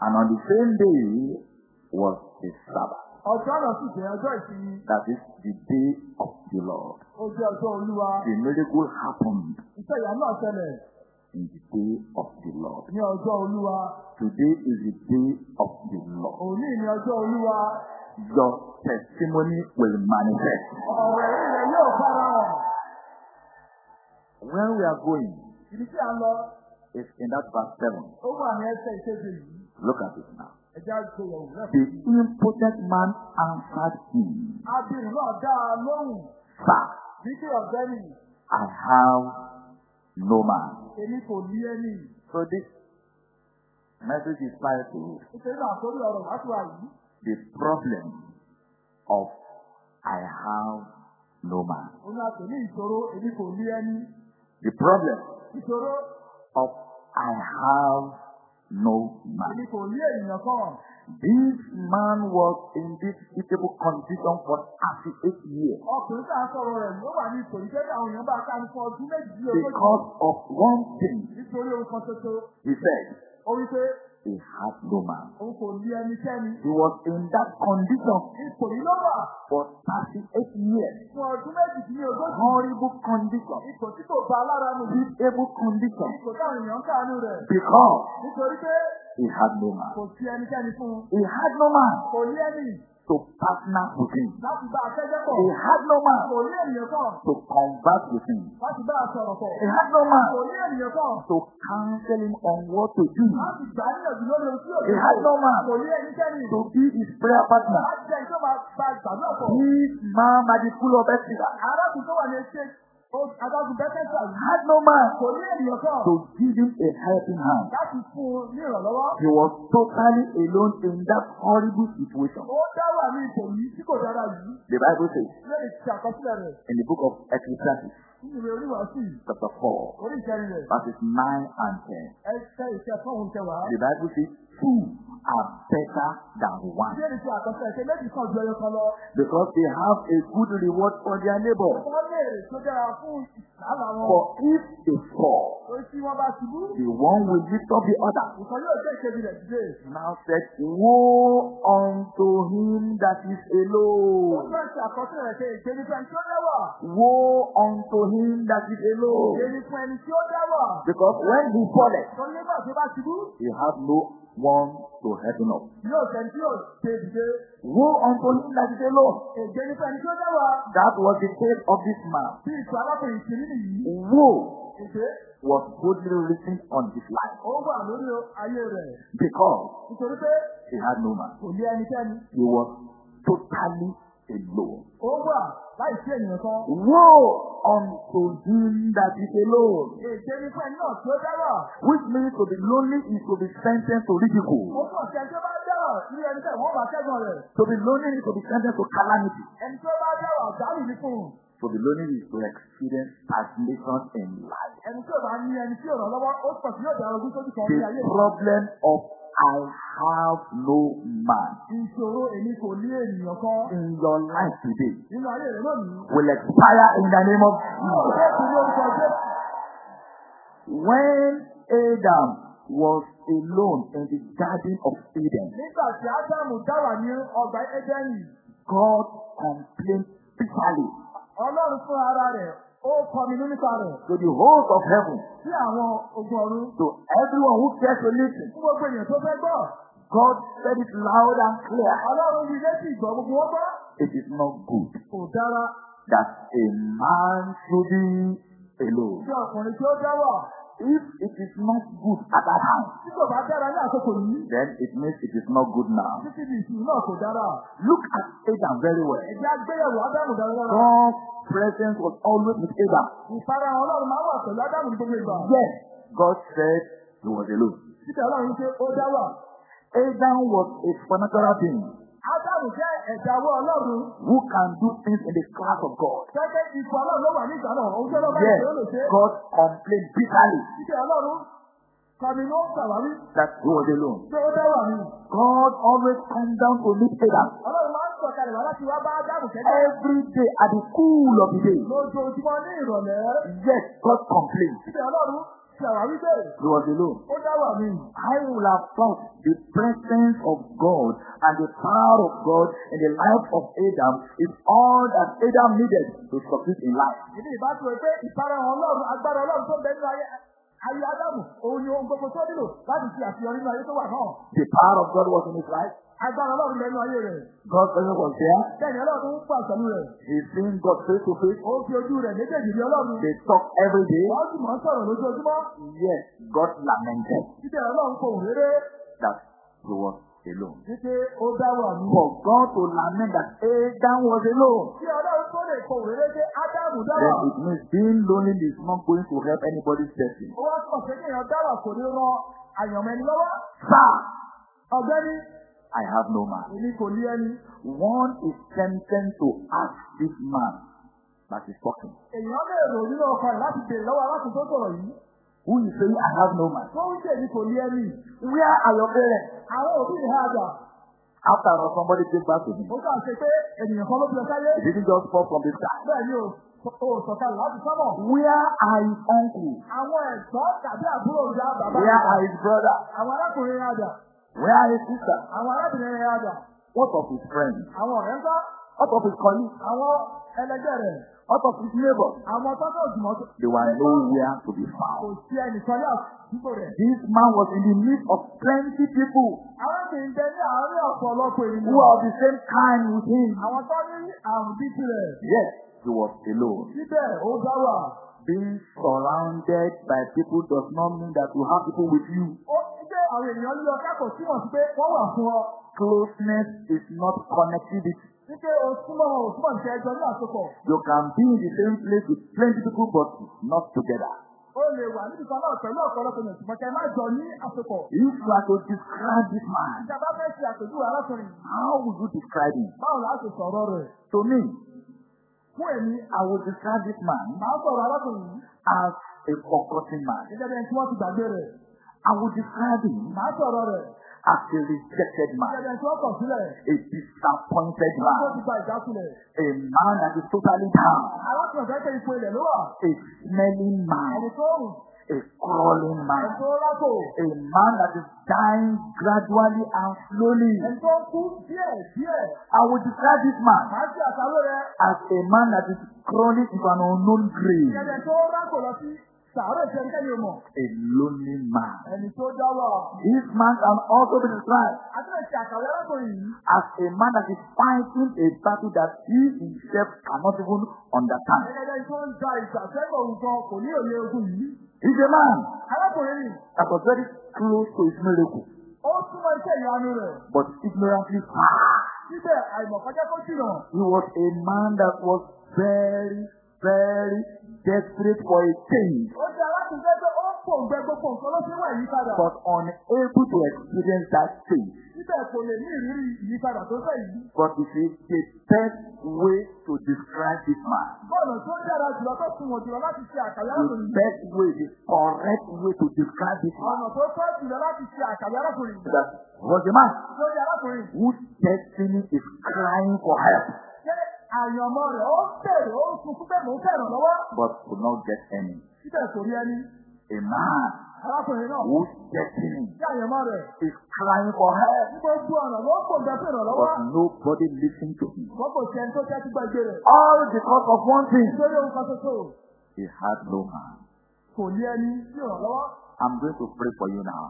And on the same day was the Sabbath. Ọjọ́ náà sì jẹ́ ọjọ́ ìsinmi. That is the day of the Lord. Ó jẹ́ ọjọ́ Olúwa. The miracle happened Iṣẹ́ ìyá náà ṣẹlẹ̀ in the day of the Lord. ní ọjọ́ Olúwa. Today is the day of the Lord. Òní ni ọjọ́ Olúwa. Your testimony will manifest. Ọ̀rọ̀ rẹ̀ yóò fara hàn. Where we are going Ibi tí a lọ, is in that verse 7. ó wà ní ẹsẹ̀ ìkéde yìí. Look at it now. The impotent man answered him. Sir, I have no man. So this message is tied to the problem of I have no man. The problem of I have no man. This man was in this pitiable condition for 38 years because of one thing. He said, ó wí pé he had no man. òun kò ní ẹnikẹ́ni. He was in that condition Ipò yìí ló wà for 38 years. fún ọdún méjìdínlógójì. Horrible condition. Ipò tí kò bá alára mu. Pitiable condition. Ipò táwọn èèyàn káàánú rẹ̀. Because Nítorí pé he had no man. kò sí ẹnikẹ́ni fún un. He had no man Kò ní ẹni to partner with him. láti bá akẹ́jẹ́ pọ̀. He had no man Kò ní ènìyàn kan to converse with him. láti bá a sọ̀rọ̀ pọ̀. He had no man Kò ní ènìyàn kan to counsel him on what to do. láti gbà á níyànjú lórí ohun tí He had no man Kò ní ẹnikẹ́ni to be his prayer partner. láti jẹ́ ìjọba. This man of Bethesda Arákùnrin tó wà ní ẹsẹ̀ adágún bẹ́tẹ̀sà yìí. had no man Kò ní ènìyàn kan to give him a helping hand. láti fún un ní ìrànlọ́wọ́. He was totally alone in that horrible situation. Ó dá wà ní ipò yìí tí kò dára yìí. The Bible says àkọsílẹ̀ rẹ̀ in the book of Ecclesiastes, ìwé chapter 4, Orí ìkẹrin rẹ̀. verses 9 and 10. Ẹsẹ̀ ìṣẹ́ fún òun kẹwàá. The Bible says two are better than one Bí èdè ti àkọsílẹ̀ ṣe méjì kan ju ẹyọ kan lọ. because they have a good reward for their labor. Wọ́n lè rè tó dára fún ìsàlà wọn. For if they fall, Orí tí wọ́n bá ṣubú. the one will lift up the other. Ìkan yóò jẹ́ ìkejì rẹ̀ dìde. Now said, Woe unto him that is Ó alone. fẹ́ ṣe àkọsílẹ̀ rẹ̀ ṣe ìgbéni fún ẹni tí ó dáwà. Woe unto him that is alone. Ìgbéni fún ẹni tí ó dáwà. Because when he falleth, Tó nígbà tí ó bá ṣubú. he has no one to him up. Yóò jẹ́ tí yóò ṣe dìde. Unto him that is alone. Ìgbéni fún ẹni tí ó dáwà. That was the case of this man. Bí ìtò arákùnrin ìṣirí nìyí. Woe Ìṣe. was boldly written on his life Ó wà lórí ayé rẹ̀. because Nítorí pé he had no man. kò ní ẹnikẹ́ni. He was totally alone. Ó wà láìsí ènìyàn kan. Woe unto him that is alone. Ìgbéni fún ẹni náà tí ó dáwà. Which means to be lonely is to be sentenced to Ó ridicule. sọ sí ẹni tí ó bá dáwà ní ẹni tẹ̀ wọ́n bá kẹ́gbọ̀n rẹ̀. To be lonely is to be sentenced to calamity. Ẹni tí ó bá dáwà dárì ní fún un. To be lonely is to experience stagnation in life. Ẹni tí ó bá ní ẹni tí ò ràn lọ́wọ́, ó sọ sí yóò dára ogún sójú kan ní The ayé. problem of I have no man Ìṣòro èmi kò ní ènìyàn kan. in your life today Nínú ayé rẹ̀ lónìí. will expire in the name of Jesus. When Adam was alone in the Garden of Eden, Nígbà tí Ádámù dáwà ní ọgbà Édẹ́nì, God complained bitterly Ọlọ́run fún ara rẹ̀, ó kọminú nípa rẹ̀ to the host of heaven, sí àwọn ogun ọ̀run. to everyone who cares to listen. Fún gbogbo èèyàn tó fẹ́ gbọ́. God said it loud and clear. Ọlọ́run wí létí ìgbọ́ gbogbo wọn gbọ́. It is not good Kò dára that a man should be alone. sí ọkùnrin tí ó dáwà. If it is not good at that time, then it means it is not good now. Look at Adam very well. God's presence was always with Adam. Yes, God said he was alone. Adam was a supernatural being Ádámù jẹ́ ẹ̀dá ọwọ́ Ọlọ́run. who can do things in the class of God. Gẹ́gẹ́ ipò Ọlọ́run ló wà ní ìgbà náà. Òun tó lọ́ bá Yes, ìṣòro lè ṣe. God complained bitterly Títí Ọlọ́run kọminú ṣàwárí that he was alone. pé ó dáwà ní. God always come down to meet Adam Ọlọ́run máa ń sọ̀kalẹ̀ wá láti wá bá Ádámù kẹ́kẹ́. every day at the cool of the day. Lójoojúmọ́ ní ìrọ̀lẹ́. Yes, God complained Títí Ọlọ́run he was alone. I will have thought the presence of God and the power of God in the life of Adam is all that Adam needed to succeed in life. The power of God was in his life. Agbára Ọlọ́run lẹ́nu ayé rẹ̀. Presence was there. Bẹ́ẹ̀ni Ọlọ́run ń pà pẹ̀lú rẹ̀. He seen God face to face. Ó fi ojú rẹ̀ méjèèjì rí Ọlọ́run. They talk every day. Wọ́n sì máa ń sọ̀rọ̀ lójoojúmọ́. Yes, God lamented Títí Ọlọ́run kò réré that he was alone. títí ó dáwà ní. For God to lament that Adam was alone, Tí Ọlọ́run tó lè kò réré pé Ádámù dáwà. then it means being lonely is not going to help anybody's destiny. Ó wá sọ pé kéèyàn dáwà kò ní ran àyànmọ́ ẹni lọ́wọ́. Sir, Ọ̀gbẹ́ni, I have no man. èmi kò ní ẹni. One is tempted to ask this man that is talking. Èèyàn lè rò nínú ọkàn láti bèèrè lọ́wọ́ alákùn tó sọ̀rọ̀ yìí. Who is saying, I have no man? Tó ń ṣe èmi kò ní ẹni. Where are your parents? Àwọn òbí mi ha àgbà. After all, somebody gave back to him. Ó kà ṣe pé ènìyàn kan ló bí ọ sáyé. He didn't just fall from the sky. O láti. Where are his uncles? Àwọn ẹ̀gbọ́n tàbí àbúrò ìyá bàbá Where are his? Àwọn arákùnrin àjà. Where are his sisters? Àwọn arábìnrin rẹ̀ àjà. What of his friends? Àwọn ọ̀rẹ́ ńkọ́. What of his colleagues? Àwọn ẹlẹgbẹ́ rẹ̀. What of his neighbors? Àwọn tọ́jú òjùmọ̀. They were nowhere to be Kò found. sí ẹnìkan ní àdúgbò rẹ̀. This man was in the midst of plenty people Arábìnrin bẹ ní àárín ọ̀pọ̀lọpọ̀ who ènìyàn. are of the same kind with him. Àwọn ní àrùn bí tirẹ̀. Yes, he was alone. Síbẹ̀ ó dá wà. Being surrounded by people does not mean that you have people with you. Ó ti dé àwọn ènìyàn lílọ kẹ́kọ̀ọ́ sí wọn sí pé wọ́n wà fún ọ. Closeness is not connectivity. Wípé o súnmọ́ ò túmọ̀ sí ẹjọ́ ní àsopọ̀. You can be in the same place with plenty people but not together. Ó lè wà níbi kan náà pẹ̀lú ọ̀pọ̀lọpọ̀ ènìyàn ṣùgbọ́n kẹ́ má jọ ní àsopọ̀. If you are to describe this man, Ìjọba fẹ́ ṣe àpèjúwe arákùnrin. how would you describe him? Báwo la ṣe sọ̀rọ̀ rẹ̀? To me, Fún èmi, I would describe this man màá sọ̀rọ̀ arákùnrin yìí. as a forgotten man. Gẹ́gẹ́ bí ẹni tí wọ́n ti gbàgbé rẹ̀. I would describe him Màá sọ̀rọ̀ rẹ̀. as a rejected Gẹ́gẹ́ man, bí ẹni tí wọ́n kọ̀ sílẹ̀. a disappointed man, ti gba ìjákulẹ̀. a man that is totally down, Arákùnrin fẹ́ pé ipò ilẹ̀ ló wà. a smelling man, Ẹni tó rùn. A crawling man, a man that is dying gradually and slowly. I would describe this man as a man that is crawling into an unknown grave, Gẹ́gẹ́ bí ẹni tó rákò lọ sí sàárè tí ẹnikẹ́ni ò mọ̀. a lonely man. Ẹni tó dá wà. This man can also be described Àti lè ṣe àkàwé arákùnrin yìí. as a man that is fighting a battle that he himself cannot even understand. Ẹni tó ń ja ìjà sẹ́gbọ̀n òun kan kò ní òye ogun yìí. He's a man Arákùnrin yìí. that was very close to his miracle, Ó súnmọ́ iṣẹ́ ìyanu rẹ̀. but ignorantly far. Síbẹ̀ àìmọ̀kọ́jẹ́ kó jìnnà. He was a man that was very, very desperate for a change, Ó jẹ́ arákùnrin pé ó ń pòǹgbẹ gbogbo nǹkan ló fi ń wà ìyípadà. but unable to experience that change. Síbẹ̀ kò lè ní ìrírí ìyípadà tó fẹ́ yìí. But you see, the best way to describe this man, Bọ́ọ̀lù tó dára jùlọ tó sunwọ̀n jùlọ láti ṣe àkàwé the arákùnrin best way, the correct way to describe this man, Ọ̀nà tó tọ́ jùlọ láti ṣe àkàwé arákùnrin yìí. that was a man Lórí arákùnrin yìí. whose destiny is crying for help, àyànmọ́ rẹ̀ ó bèrè ó ń sunkún pé mò ń fẹ̀ràn lọ́wọ́? but could not get any. Síbẹ̀ kò rí ẹni. A man Arákùnrin náà. whose destiny Ṣé àyànmọ́ rẹ̀? is crying for help, gbogbo ọ̀nà ló ń pòǹgbẹ fún ìrànlọ́wọ́. but nobody listened to him. Wọ́n kò ṣe ẹni tó tẹ́tí gbọ́ ìgbé rẹ̀. All because of one thing. Nítorí ohun kan ṣoṣo. He had no man. Kò ní ẹni sí ìrànlọ́wọ́. I'm going to pray for you now.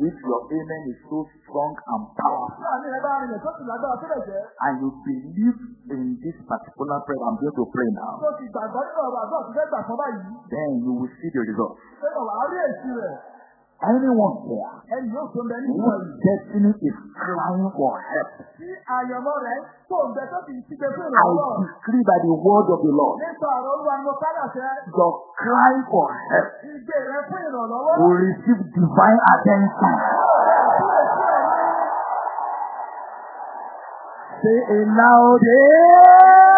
If your amen is so strong and powerful, and you believe in this particular prayer I'm going to pray now, then you will see the result. Anyone here Ẹni yóò tó ń bẹ nínú whose destiny is crying for help, I decree by the word of the Lord, your cry for help. Will receive divine attention. Say a loud. amen.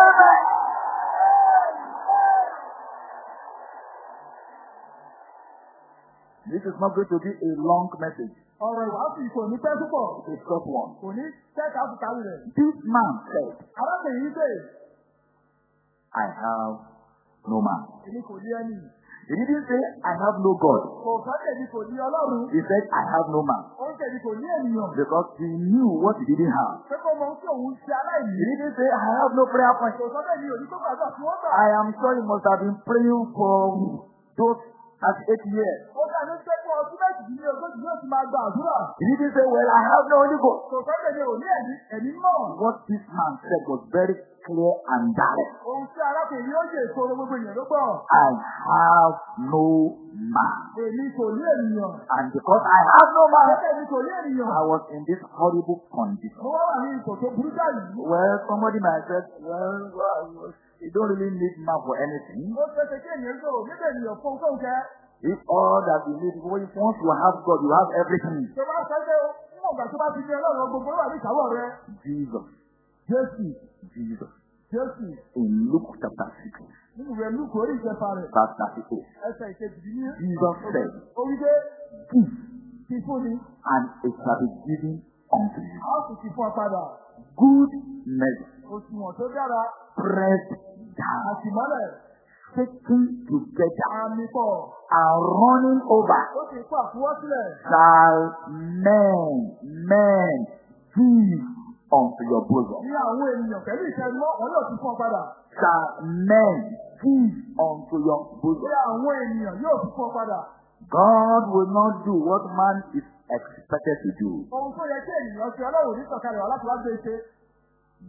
Is not going to be a long message. Ọ̀rọ̀ ìwàásù kò ní pẹ́ púpọ̀. It's a short one. Kò ní tẹ́ka àfùkárí rẹ̀. This man said, Arákùnrin yìí bèèrè. I have no man. Èmi kò ní ẹni. He didn't say, I have no God. Kò fẹ́ tèmi kò ní ọlọ́run. He said, I have no man. Ó ń tèmi kò ní ènìyàn. Because he knew what he didn't have. Pé kó mọ ohun tí òun ṣe aláìní. He didn't say, I have no prayer point. Kò sọ bẹ́ẹ̀ ni òní tó gbàgbọ́ fún ọ́gbà. I am sure you must have been praying for those at eight years. Ó dá ní pé fún ọdún méjì ní ogójì yóò ti máa gba àdúrà. He didn't say, well, I have no Holy Ghost. Kò sọ bẹ́ẹ̀ ni òní ẹ̀mí ẹ̀mí mọ̀. What this man said was very clear and direct. Ohun tí arákùnrin yóò yè ìṣòro gbogbo èèyàn ló gbọ́. I have no man. Èmi kò ní ènìyàn. And because I have no man, Bẹ́ẹ̀ ni kò ní ènìyàn. I was in this horrible condition. Mo wá wà ní ipò tó burú jáì. Well, somebody might say, well, well, you don't really need man for anything. Ó ṣe kí ènìyàn sọ̀rọ̀ nígbà ènìyàn fún tó ń jẹ́. If all that you need, once you have God, you have everything. Tó bá ti gbogbo ló wà ní rẹ. Jesus, Jésù, Jesus. Jésù, In Luke chapter 6, nínú rẹ̀ lúkù orí ìjẹta rẹ̀. verse 38, Ẹsẹ̀ ìkejì ní Jesus said, ó wí Give, fún ni. and it shall be given unto you. A sì fi fún ọ padà. Good measure, Òṣùwọ̀n tó dára. pressed Àtìmọ́lẹ̀. taken together, Àmì pọ̀. and running over. Ó sì kó àfúwọ́ sílẹ̀. shall men, men give unto your bosom. Ní àwọn ènìyàn pẹ̀lú ìtẹ́lúmọ́, wọn yóò fi fún ọ padà. Shall men give unto your bosom. Ní àwọn ènìyàn yóò fi fún ọ padà. God will not do what man is expected to do. Ohun tó yẹ kí ènìyàn ṣe ọlọ́run ní sọ̀kalẹ̀ wá láti wá gbé ṣe.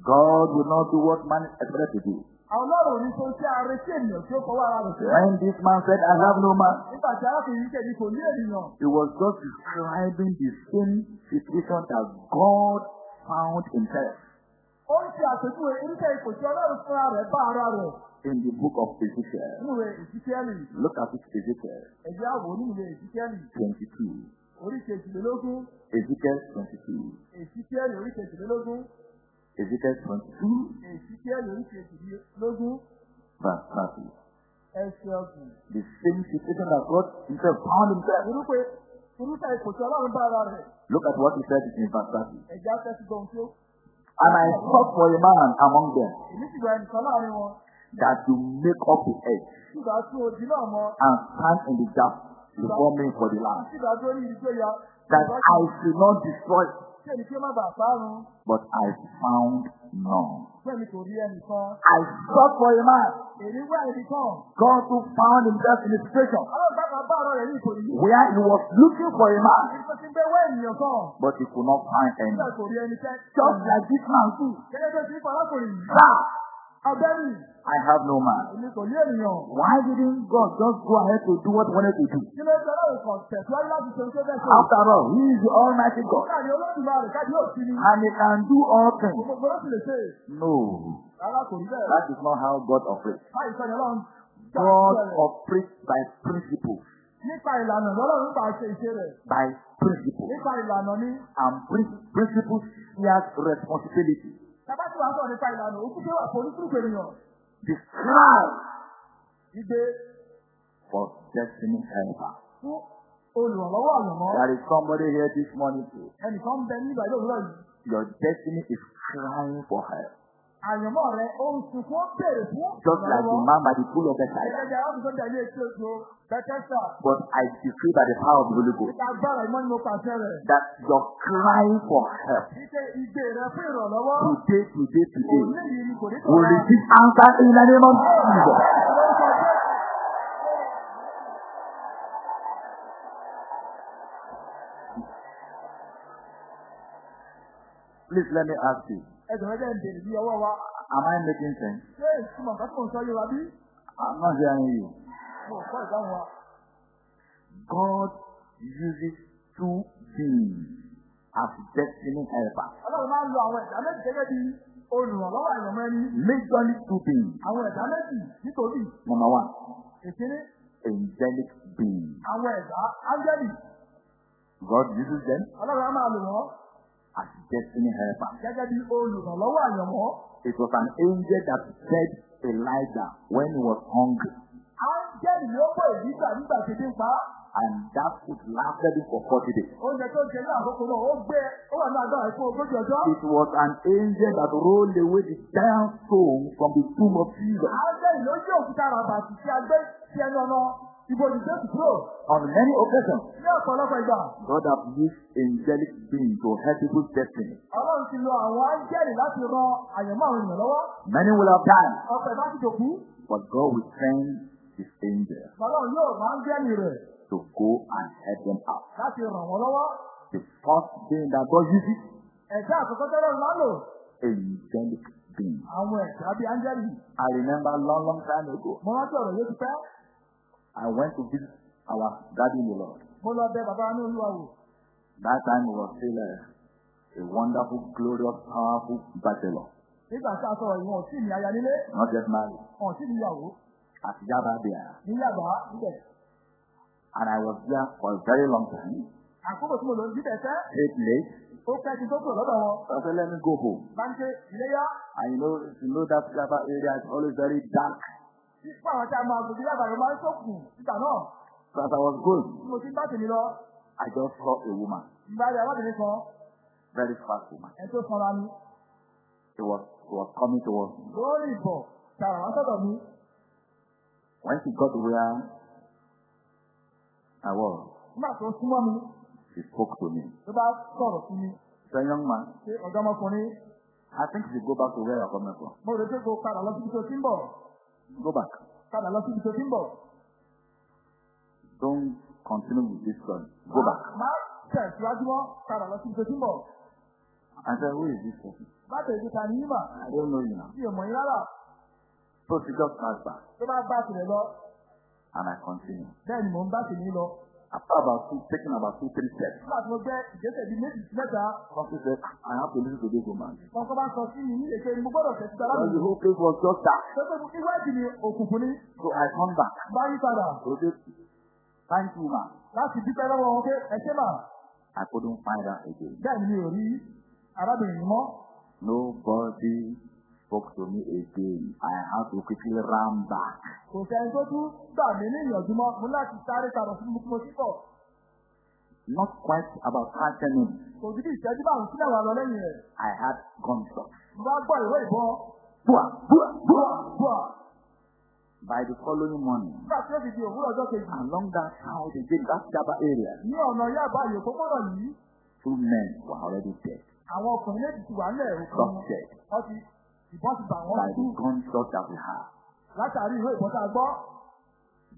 God will not do what man is expected to do. Àwọn ọlọ́run ní tó ń ṣe ààrẹ sí ènìyàn tí ó fọwọ́ ara rẹ̀ ṣe. When this man said, I have no man, Nígbà tí arákùnrin yìí kéde kò ní ènìyàn. he was just describing the same situation that God found himself Ó ń ṣe àpèjúwe irúfẹ́ ipò tí ọlọ́run fúnra rẹ̀ bá ara rẹ̀. in the book of Ezekiel. Ìwé. Look at it, Ezekiel Ẹ̀jẹ̀ àwò nínú ìwé Èzíkíẹ́lì. 22. Orí kejìlélógún. Ezekiel 22. Èzíkíẹ́lì orí kejìlélógún. Ezekiel 22, Èzíkíẹ́lì orí kejìlélógún. verse 30. Ẹsẹ̀ ọ̀gbìn. The same situation that God himself found himself. Irúfẹ́ irúfẹ́ ipò tí ọlọ́run bá ara rẹ̀. Look at what he said in verse 30. Ẹ̀jẹ̀ afẹ́sí gbọ̀n tí ó. And I sought for a man among them Èmi sì gba ẹnìkan láàárín wọn. that to make up the edge náà mọ. and stand in the gap before me for the land, ya. that I should not destroy, èmi kí ó má bàa parun? but I found none. Kò rí? I sought for a man, Èmi wá ẹnìkan. God who found himself in a situation Ọlọ́run bá kan bá ọ̀rọ̀ rẹ̀ ní ìkòrí yìí. where he was looking for a man, gbé wá ènìyàn kan. but he could not find any. Kò rí? Just like this man too. Kò. I have no man. Why didn't God just go ahead to do what he wanted to do? After all, he is the Almighty God, ni. and he can do all things. No, that is not how God operates. Ni. God operates by principles, Nípa ìlànà lọ́lọ́run nípa ṣe ìṣe rẹ̀. by principles, Nípa ìlànà ní. and prin- principles shares responsibility. Bàbá tí wàá sọ̀rọ̀ nípa ìlànà òkú tó wà fún oníkúrúkú ènìyàn. The cry Ìgbé for destiny helper. fún olùrànlọ́wọ́ àyànmọ́. There is somebody here this morning too. Ẹnìkan bẹ nígbà ilé òwúrọ̀ yìí. Your destiny is crying for help. Àyànmọ́ rẹ̀ ó ń sunkún ó béèrè fún Just like the man by the pool of Bethesda. Tẹ̀lé. But I decree by the power of the Holy Ghost Nípa agbára ìmọ̀ ni mo pàṣẹ rẹ̀. that your crying for help Wípé ìgbé rẹ̀ fún ìrànlọ́wọ́. today, today, today ní èyí ni kò ní will receive answer in the name of Jesus. Please let me ask you, Ẹ̀sùn ẹ̀jẹ̀ ń bèrè bí ọwọ́ wa. am I making sense? Ṣé ìtumọ̀ nǹkan tó ń sọ Yorùbá bí? I'm not hearing you. Mo kọ́ ìdáhùn wa. God uses two beings as destiny helpers. Ọlọ́run máa ń lo àwọn ẹ̀dá méjì gẹ́gẹ́ bí olùrànlọ́wọ́ àyànmọ́ ẹni. Majorly two beings. Àwọn ẹ̀dá méjì nítorí Number one, ìkíní angelic beings. àwọn ẹ̀dá áńgẹ́lì. God uses them Ọlọ́run á máa lò wọ́n as destiny helpers. gẹ́gẹ́ bí olùrànlọ́wọ́ àyànmọ́. It was an angel that fed Elijah when he was hungry, Áńgẹ́lì ló pọ̀ ìdígbà nígbà tí ń pa á. and that food lasted him for 40 days. Oúnjẹ tó jẹ ní àkókò náà ó gbé ó wà ní agbára fún ogójì ọjọ́. It was an angel that rolled away the giant stone from the tomb of Jesus. Áńgẹ́lì ló yí òkúta ràbàtì tí a gbé sí ẹnu ọ̀nà ibojì Jésù kúrò. On many occasions, Ní ọ̀pọ̀lọpọ̀ ìgbà, God has used angelic beings to help people's destiny. Ọlọ́run ti lo àwọn áńgẹ́lì láti ran àyànmọ́ àwọn ènìyàn lọ́wọ́. Many will have died, Ọ̀pẹ̀ bá ti dòkú. but God will send his angel Ọlọ́run yóò rán áńgẹ́lì rẹ̀ to go and help them out. láti ràn wọ́n lọ́wọ́. The first being that God uses, Ẹ̀dá àkọ́kọ́ tẹ́lẹ̀ máa lò angelic beings. àwọn áńgẹ́lì. I remember long, long time ago, Mo rántí ọ̀rọ̀ yóò ti pẹ́. I went to visit our daddy in the Lord. Mo lọ bẹ bàbá ní olúwa wò. That time he was still a, a wonderful, glorious, powerful bachelor, Nígbà tí a sọ̀rọ̀ yìí, wọn ò tí ì ní aya nílé, not yet married, ò tí ì níyàwó. at Yaba there. Ní Yàgbá níbẹ̀. And I was there for a very long time, Àkókò tí mo lò níbẹ̀ fẹ́, stayed late. ó pẹ́ kí n tó kúrò lọ́dọ̀ wọn. Let me go home. Bá ń ṣe. And you know, you know that Yaba area is always very dark. Fún àwọn tí a máa gbòdì Yàgbá yóò máa ń ṣòkùn nígbà náà. So as I was going, Tí mo ti ń bá tèmi lọ, I just saw a woman. ìgbà rẹ̀ arábìnrin kan, Very fast woman. Ẹ tó sanra ni. She was, she was coming towards me. Lórí ìbọ̀, tààrà wá sọ́dọ̀ mi. When she got where I was, Nígbà tó súnmọ́ mi, she spoke to me. ló bá sọ̀rọ̀ sí mi. She said, young man, Ṣé ọ̀dọ́mọkùnrin, I think should go back to where you're coming from. mo rò pé kó padà lọ síbi tó ti ń bọ̀. Go back. Padà lọ síbi tó ti ń bọ̀. Don't continue with this story. Go back. Má tẹ̀síwájú mọ́, padà lọ síbi tó ti ń bọ̀. I said, who is this person? Láti èdè ta yín mà? I don't know you now. Mi ò mọ̀ yín rárá. So she just passed back. Tó bá bá tirẹ̀ lọ, And I continued. bẹ́ẹ̀ ni mò ń bá tèmi lọ. After about two, taking about two, three steps, Nígbà tí mo gbẹ́ ìgbésẹ̀ bíi méjì sí mẹ́ta, something said, I have to listen to this woman. kọ̀ọ̀kan bá sọ sí mi ní èké ni mo gbọ́dọ̀ the whole place was just dark. Ni òkùnkùn ni? So I turned back. Bá yí padà this, thank you, man. láti dúpẹ́ lọ́wọ́ wọn pé ẹ ṣé mà. I couldn't find her again. Bẹ́ẹ̀ ni mi ò rí arábìnrin mọ́. Nobody spoke to me again. I had to quickly run back. Kò sẹ́ni tó tún gbà mí ní ìyànjú mọ́. Mo láti sáré padà sí mo sí bọ̀. Not quite about five ten minutes, Kò sí bí ìṣẹ́jú bá àwọn sílẹ̀ wà lọ lẹ́yìn rẹ̀. I had gunshots. Mo bá gbọ́ ìwé ìbọn. Bua, bua, bua. Bùà. By the following morning, Nígbà tí ó ti di òwúrọ̀ ọjọ́ kejì. along that house again, that Jabba area, Ní ọ̀nà Yáàbá yìí òpópónà yìí, two men were already dead. àwọn ọkùnrin méjì ti wà nílẹ̀ òkú. Shot dead Wọ́n ti ìbọn ti bà wọ́n by the gunshots that we had. Látàrí ìwé ìbọn tá a gbọ́,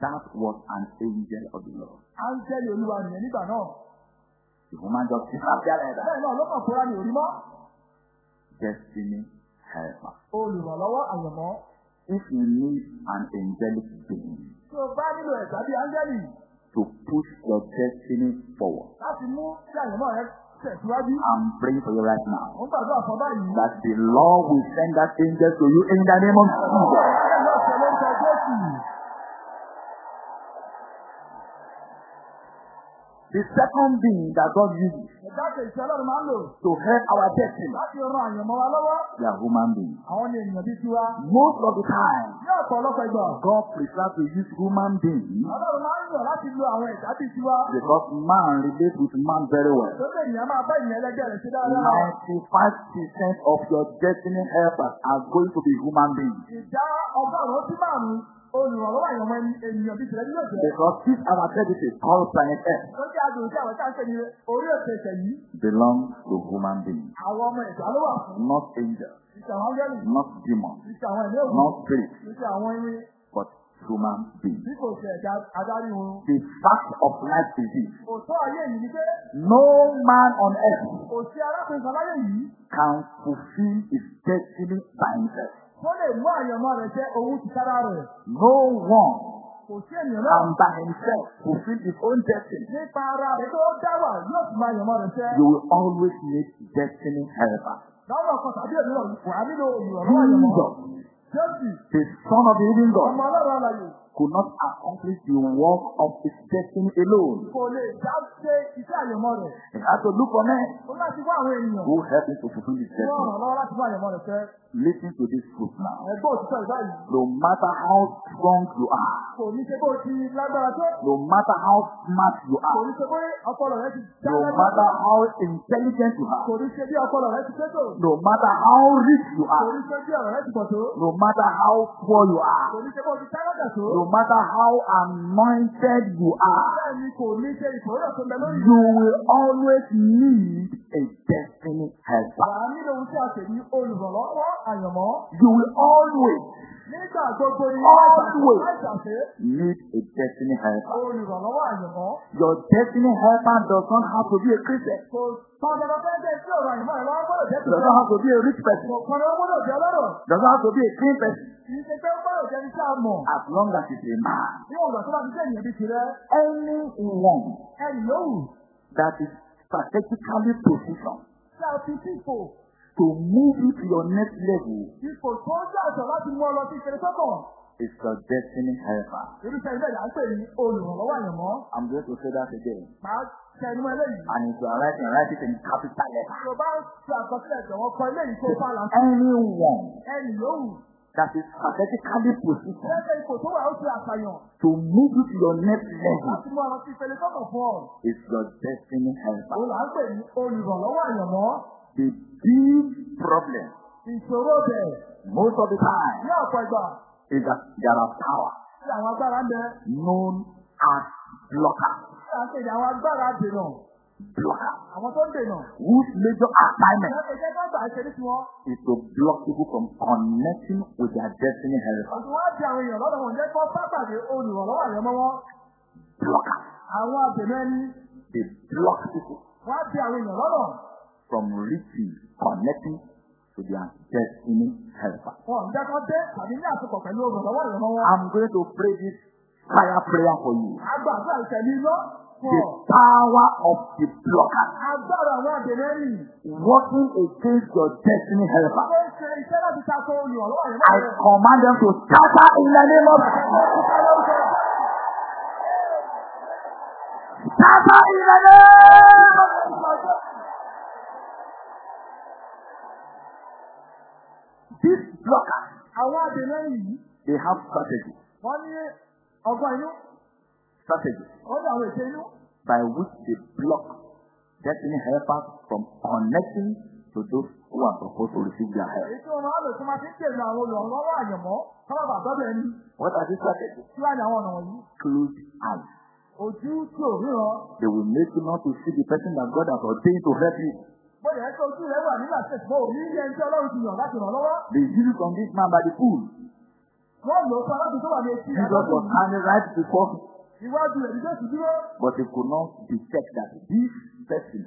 That was an angel of the Lord. áńgẹ́lì olúwa nìyẹn nígbà náà. The woman just disappeared like that. Bẹ́ẹ̀ náà ló kàn fúra ní orí mọ́. Destiny helper. Olùrànlọ́wọ́ àyànmọ́. If you need an angelic being Tí o bá nílò ẹ̀dá bíi áńgẹ́lì to push your destiny forward, láti mú kí àyànmọ́ rẹ tẹ̀síwájú. I'm praying for you right now. Mo ń gbàdúrà fún báyìí. that the Lord will send that angel to you in the name of Jesus. Ẹ lọ sọ lórúkọ Jésù. The second being that God uses to help our destiny, they are human beings. Most of the time, God prefers to use human beings because man relates with man very well. Tó lè ènìyàn máa bá ènìyàn ẹlẹgbẹ́ rẹ̀ sí dáadáa. 95% of your destiny helpers are going to be human beings. Olùrànlọ́wọ́ àyànmọ́ ẹni- ènìyàn bíi tìrẹ yóò jẹ́. Because this our credit called planet Earth Tó jẹ́ àdùn sí àwọn táǹkì ní orí òkè ìṣẹ̀ yìí. belongs to human beings, Àwọn ọmọ ẹ̀dá ló wà fún. not angels, Ìṣẹ̀ àwọn áńgẹ́lì, not demons, ìṣẹ̀ àwọn ẹ̀mí òkú, not spirits, ìṣẹ̀ àwọn irin, but human beings. bí kò ṣe ẹ̀dá adarí wọn. The fact of life is this. Òótọ́ ayé yìí ni pé No man on earth kò sí arákùnrin kan láyé yìí can fulfill his destiny by himself. Tó lè mú àyànmọ́ rẹ̀ jẹ́ owó ti sára rẹ̀. No one Kò sí ènìyàn náà. can by himself fulfill his own destiny. Nípa ara rẹ̀ tó dá wà yóò sì máa yànmọ́ rẹ̀ jẹ́. You will always need destiny helper. Lọ́wọ́ kan tàbí òmíràn wà á nílò olùrànlọ́wọ́ àyànmọ́. Jesus, the Son of the living ọmọ God, ọlọ́run could not accomplish the work of his destiny alone. kò lè dá ṣe iṣẹ́ àyànmọ́ rẹ̀. He had to look for men Ó láti wá àwọn ènìyàn. who help him to fulfill his Wọ́n destiny. ràn lọ́wọ́ láti wá àyànmọ́ rẹ̀ fẹ́. Listen to this truth now. Ẹgbẹ́ òtítọ́ ìbáyìí. No matter how strong you are, Kò ní ṣe bó ti lágbára tó. no matter how smart you Kò are, ní ṣe pé ọpọlọ rẹ̀ ti já no matter how intelligent you Kò are, ní ṣe bí ọpọlọ rẹ̀ ti ṣètò. no matter how rich you Kò are, ní ṣe bí ọ̀rọ̀ rẹ̀ ti pọ̀ tó. no matter how poor you are, Kò ní ṣe bó ti tálákà tó. no matter how anointed you are, you will always need a destiny helper. You will always Nígbà gbogbo ni Always. need a destiny helper. olùrànlọ́wọ́ àyànmọ́. Your destiny helper does not have to be a Christian. Kò tán dandan fẹ́ jẹ́ tí ọ̀rọ̀ àyànmọ́ rẹ̀ lọ́wọ́ gbọ́dọ̀ jẹ́ Does not have to be a rich person. Kò kan lọ́wọ́ gbọ́dọ̀ jẹ́ ọlọ́rọ̀. Does not have to be a clean person. Kì í ṣe pé ó gbọ́dọ̀ jẹ́ ní sáà mọ̀. As long as it's a man. Ní tó bá ti Anyone that is strategically positioned to move you to your next level ipò tó ń jàjọ láti mú ọ lọ sí ìṣẹ̀lẹ̀ sọ́kàn. is your destiny helper. Irúfẹ́ ilé ìyá ń pè ní olùrànlọ́wọ́ àyànmọ́. I'm going to say that again. Màá tẹnu eléyìí. And if you are writing, write it in capital letter. Tí o bá ń ṣe àkọsílẹ̀ ìjọ̀wọ́ kọ eléyìí tó bá la Anyone ẹnì that is strategically positioned Lẹ́gbẹ̀ẹ́ ipò tó wà ó ṣe àṣàyàn to move you to your next level láti mú ọ̀rọ̀ sí ìpele tọ́kọ̀ fún ọ. is your destiny helper. Olùrànlọ́wọ́ àyànmọ́. The big problem Ìṣòro bẹ̀ most of the time ní ọ̀pọ̀ ìgbà is that there are powers tí àwọn agbára ń bẹ. known as blockers. Tí à ń pè ní àwọn agbára dènà. Blockers Àwọn tó ń dènà. whose major assignment Ìjọba ìjẹ́ ká gbà ṣe ní tiwọn. is to block people from connecting with their destiny helper. Àti wọ́n á di àwọn èèyàn lọ́dọ̀ wọn jẹ́ kó pápádé olùrànlọ́wọ́ àyànmọ́ wọn. Blockers. Àwọn àdènà ẹni. They block people Wọ́n á di àwọn èèyàn lọ́dọ̀. From reaching, connecting to their destiny helper. I'm going to pray this fire prayer for you. The power of the blocker working against your destiny helper. I command them to scatter in the name of scatter in the name Àwọn àdènà yìí, they have strategy, wọ́n ní ọgbọ́n inú, strategy wọ́n ní àwọn ètò inú, by which they block destiny helpers from connecting to those who are supposed to receive their help. èyí tí wọ́n máa lò tó máa fi ń tèmi àwọn olùrànlọ́wọ́ àyànmọ́, kọ́lá bàbá ẹni, What are these strategies? tí wá ní àwọn ọ̀nà wọ̀nyí. Closed eyes. Ojú tí ò ríran, They will make you not to see the person that God has ordained to help you. Bóyá ẹ́ tó ojú rẹ̀ wà nígbà tí ẹ̀sìn òní ní ẹni tí Ọlọ́run ti yàn láti ràn lọ́wọ́. They used it on this man by the pool. Wọ́n lò ó fún aláàbò tó wà ní etí Jesus was standing right before him, Iwájú rẹ̀ nígbà tí dúró. but he could not detect that this person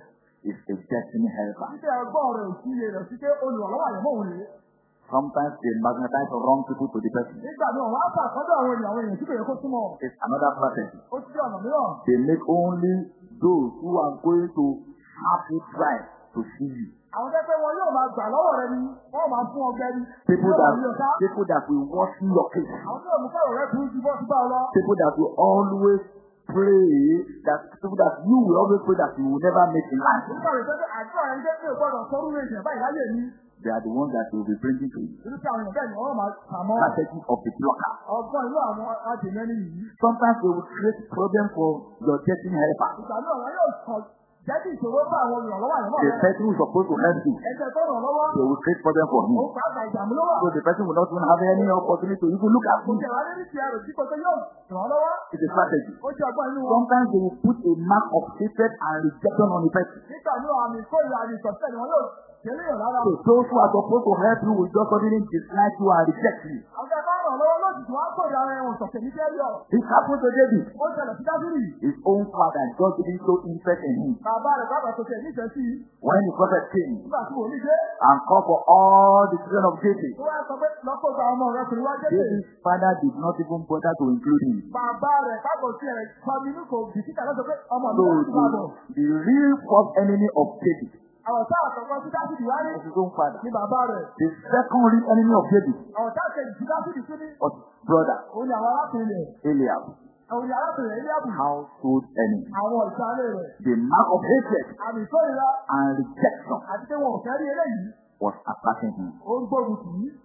is a destiny helper. Títẹ̀ ọgbọ́n rẹ̀ ò sí iye rẹ̀ sí pé olùrànlọ́wọ́ àyànmọ́ òun rèé. Sometimes they magnetize wrong people to the person. It's another mìíràn. They make only those who are going to have you try to see you. Àwọn tẹ́ pé wọn yóò máa gbà lọ́wọ́ rẹ ni, wọ́n máa fún ọgbẹ́ ni. People that people that will watch your case. Àwọn tí òmùkọ́ rẹ̀ burú ju bọ́ sí bá ọ lọ. People that will always pray that people that you will always pray that you will never make rẹ̀ àdúrà rẹ̀ sọ́rú rẹ̀ báyìí láyé mi. They are the ones that will be bringing to you. Strategy of the blocker. Sometimes they will create problem for your destiny helper. Ìṣòro bá àwọn olùrànlọ́wọ́ The person who is supposed to help you, Ẹ̀jẹ̀ tó ràn lọ́wọ́. they will create problem for him. Ó ìdààmú. So the person will not even have any opportunity to even look at jẹ̀ wá ní ní ti ẹrù tí kò tó yóò ràn lọ́wọ́. It's a strategy. Ó jẹ́ ọgbọ́n inú wọn. Sometimes they will put a mark of hatred and rejection on the person. Nígbà náà àmì ìkórìíra àmì ìtọ̀sẹ̀ ni wọn yóò those who are supposed to help you will just suddenly dislike you and reject you. It happened to David. His own father just didn't show interest in him. When the prophet came Nígbà and called for all the children of David, jẹ́ David's father did not even bother to include him. Bàbá rẹ̀ the real first enemy of David Àwọn sí his own father. ní bàbá rẹ̀. The second real enemy of David Àwọn kejì sí ní. brother Òun ni àwọn arákùnrin rẹ̀. Eliab, arákùnrin household enemy. Àwọn ìsàlẹ̀ rẹ̀. The mark of hatred Àmì ìkórìíra and rejection àti pé wọn ò fẹ́ rí eléyìí. was attacking him.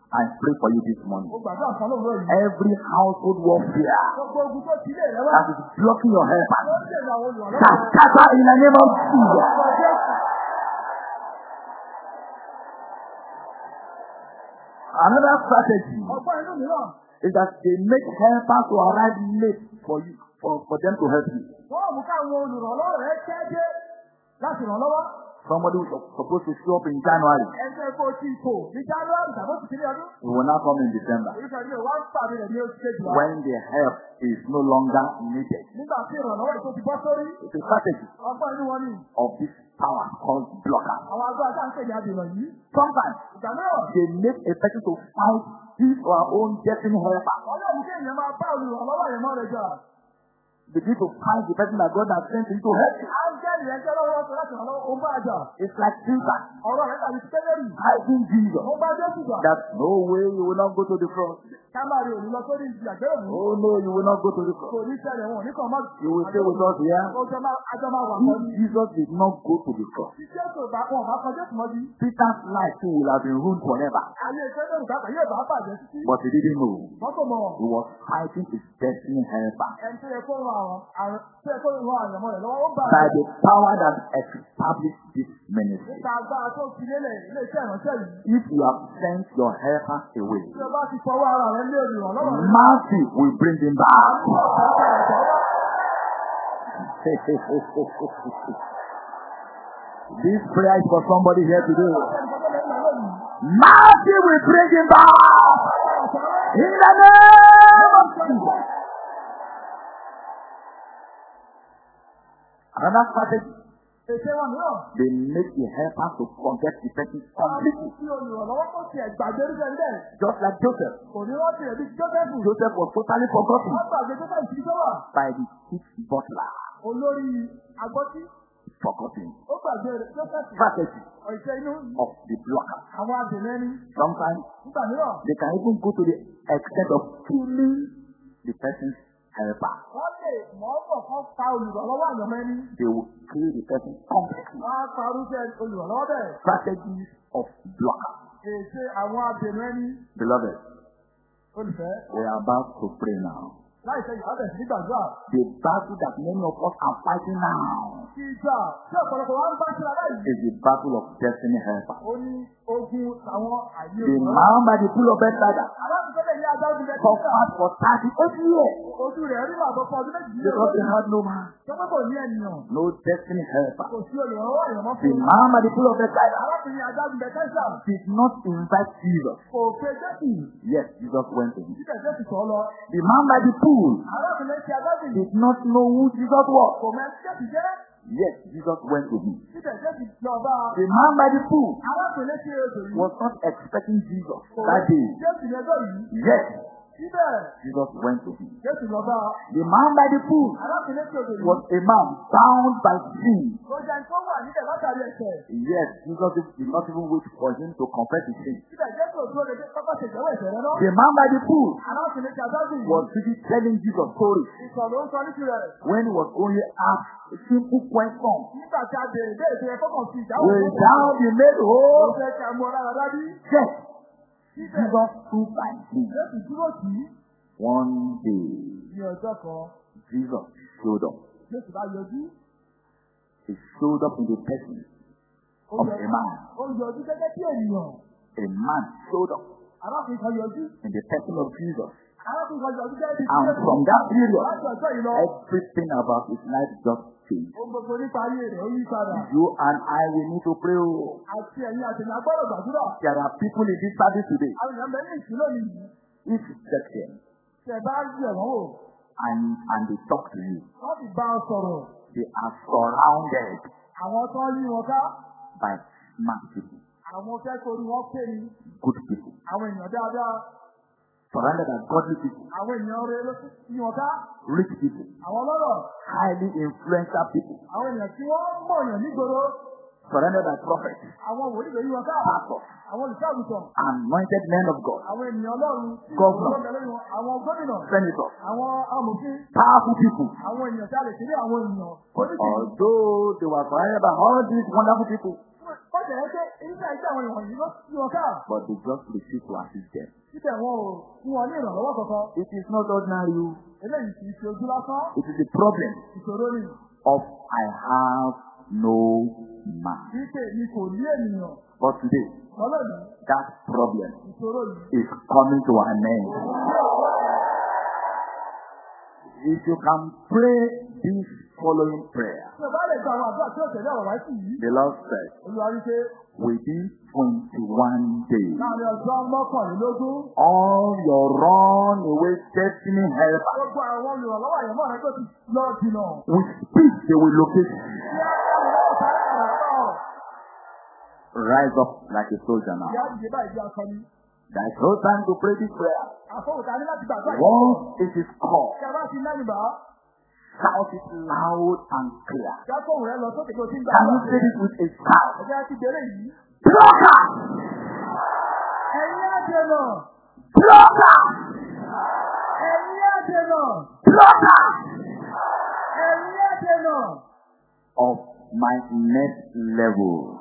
I pray for you this morning. Every household warfare that is blocking your help scatter in the name of Jesus. Another strategy is that they make helpers to arrive late for you, for, for them to help you. Somebody who's supposed to show up in January, he will now come in December. When the help is no longer needed. It's a strategy. Of this power called blocker. Sometimes they make a person to fight his or her own destiny helper. Begin to fight the person that God has sent him to help you. Ángẹ́lì lọ́wọ́ láti ràn lọ́wọ́ àjà. It's like Caesar Ọ̀rọ̀ rẹ̀ tàbí hiding Jesus. Mo bá Jésù gbà. That no way you will not go to the cross. Kámárì ò ní lọ sórí ìjì àgbẹ̀rẹ̀ mú. Oh no, you will not go to the cross. Kò ní ṣẹlẹ̀ wọn ò ní kàn má. You will stay with us here. Ọjọ́ máa wà. Jesus did not go to the cross, Tí Jésù bá wọn bá kọjá ìtumọ̀ bí. Peter's life too will have been ruined forever. Ayé Pétérì bàbá yóò bá bàjẹ́ títí. But he didn't know. Mọ̀ He was fighting his destiny helper. yẹ By the power that established this ministry. If you have sent your helper away, mercy will bring him back. this prayer is for somebody here today. Mercy will bring him back. In the name of Jesus. Another strategy. They make the helper to forget the person completely. Just like Joseph. Joseph. Was totally forgotten by the chief butler. Forgotten. Strategy of the blocker. Sometimes they can even go to the extent of killing the person's helper. Wọ́n lè mọ̀ọ́mọ̀ kan pa olùrànlọ́wọ́ àyànmọ́ ẹni. They will kill the person completely. Wọ́n á pa arúgbó olùrànlọ́wọ́ bẹ́ẹ̀. Strategies of blocker. Àwọn ẹni. Beloved, Olùfẹ́. we are about to pray now. Láìsẹ̀ yìí, ọ̀dẹ̀ sí gbàdúrà. The battle that many of us are fighting now Kí ìjà tí ọ̀pọ̀lọpọ̀ wa ń bá síra láyìí. is the battle of destiny helper. Ó ní ogun àwọn àyè The man by the pool of Bethesda Aláàbùsọ̀lẹ̀ ní adágún bẹ́ẹ̀ tí suffered for 38 years ojú rẹ̀ rí màbọ̀ fún ọdún méjì because he had no man, Tọ́pẹ́ kò ní ènìyàn. no destiny helper. Kò sí olùrànlọ́wọ́ The fún un. man by the pool of Bethesda adágún bẹ́ẹ̀ tẹ́sà did not invite Jesus. kò pe Jésù. Yes, Jesus went to him. Títẹ̀ Jésù sọ lọ. The man by the pool Arábìnrin ti adágún did not know who Jesus was. kò mẹ́ Jésù jẹ́. Yes, Jesus went to him. The man by the pool was not expecting Jesus that day. Yes, Síbẹ̀ Jesus went to him. Jésù lọ bá a. The man by the pool was a man bound by sin. Kò jẹ́ tó wà níbẹ̀ látàrí ẹ̀ṣẹ̀. Yes, Jesus did not even wait for him to confess his sin. Síbẹ̀ Jésù òdúró lè dé pápá ṣèjọba ẹ̀ṣẹ̀ rẹ náà. The man by the pool was busy telling Jesus stories Ìsọ̀rọ̀ ó sọ ní tirẹ̀. when he was only asked a simple question. Nígbà tí a bẹ́ẹ̀ sí ìdáhùn. Be made Ó whole? fẹ́ kí a mú ọlá rárá bí. Yes, Jesus stood by í. One day, Jesus showed up. He showed up in the person of a man. A man showed up in the person of Jesus. And from that period, everything about his life just changed. You and I, we need to pray. oh. There are people in this service today. If you check them and, and they talk to you, they are surrounded by smart people, good people. Surrounded by godly people, Àwọn èèyàn rere ló yí wọn ká. rich people, Àwọn ọlọ́rọ̀. highly influential people, Àwọn èèyàn tí wọ́n mọ̀yàn nígboro. surrounded by prophets, Àwọn wòlíì ló yí wọn ká. pastors, Àwọn olùṣàgùtàn. anointed men of God, Àwọn ènìyàn ọlọ́run. Governor. Àwọn gómìnà. senators, Àwọn amòfin. powerful people. Àwọn èèyàn tí a lè ṣeré àwọn Oríṣiríṣi. although they were surrounded by all these wonderful people, Ó jẹ́ pé iṣẹ́ iṣẹ́ àwọn yìí ló yí wọn ká. but they just refused to assist them. Síbẹ̀ wọn ò fún wọn ní ìrànlọ́wọ́ kankan. It is not ordinary. Eléyìí kì í ṣe ojú lásán. It is a problem Ìṣòro ni. of I have no man. Kì í ṣe kò ní ènìyàn. But today, that problem is coming to an end. If you can pray this following prayer, the Lord said, within 21 days, all your runaway destiny helpers jìnnà. with speed they will locate you. Rise up like a soldier now. ìyá ìdíje báyìí bí akọni. There is no time to pray this prayer. Once it is called, shout it loud and clear. Can you say this with a shout? Blocker! Blocker! Blocker! Of my next level.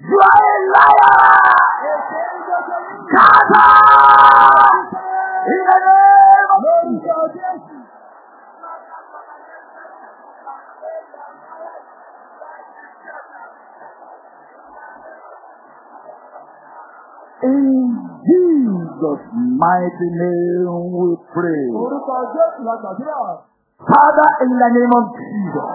You are a liar! Gather! In the name In Jesus' mighty name we pray. Father, in the name of Jesus.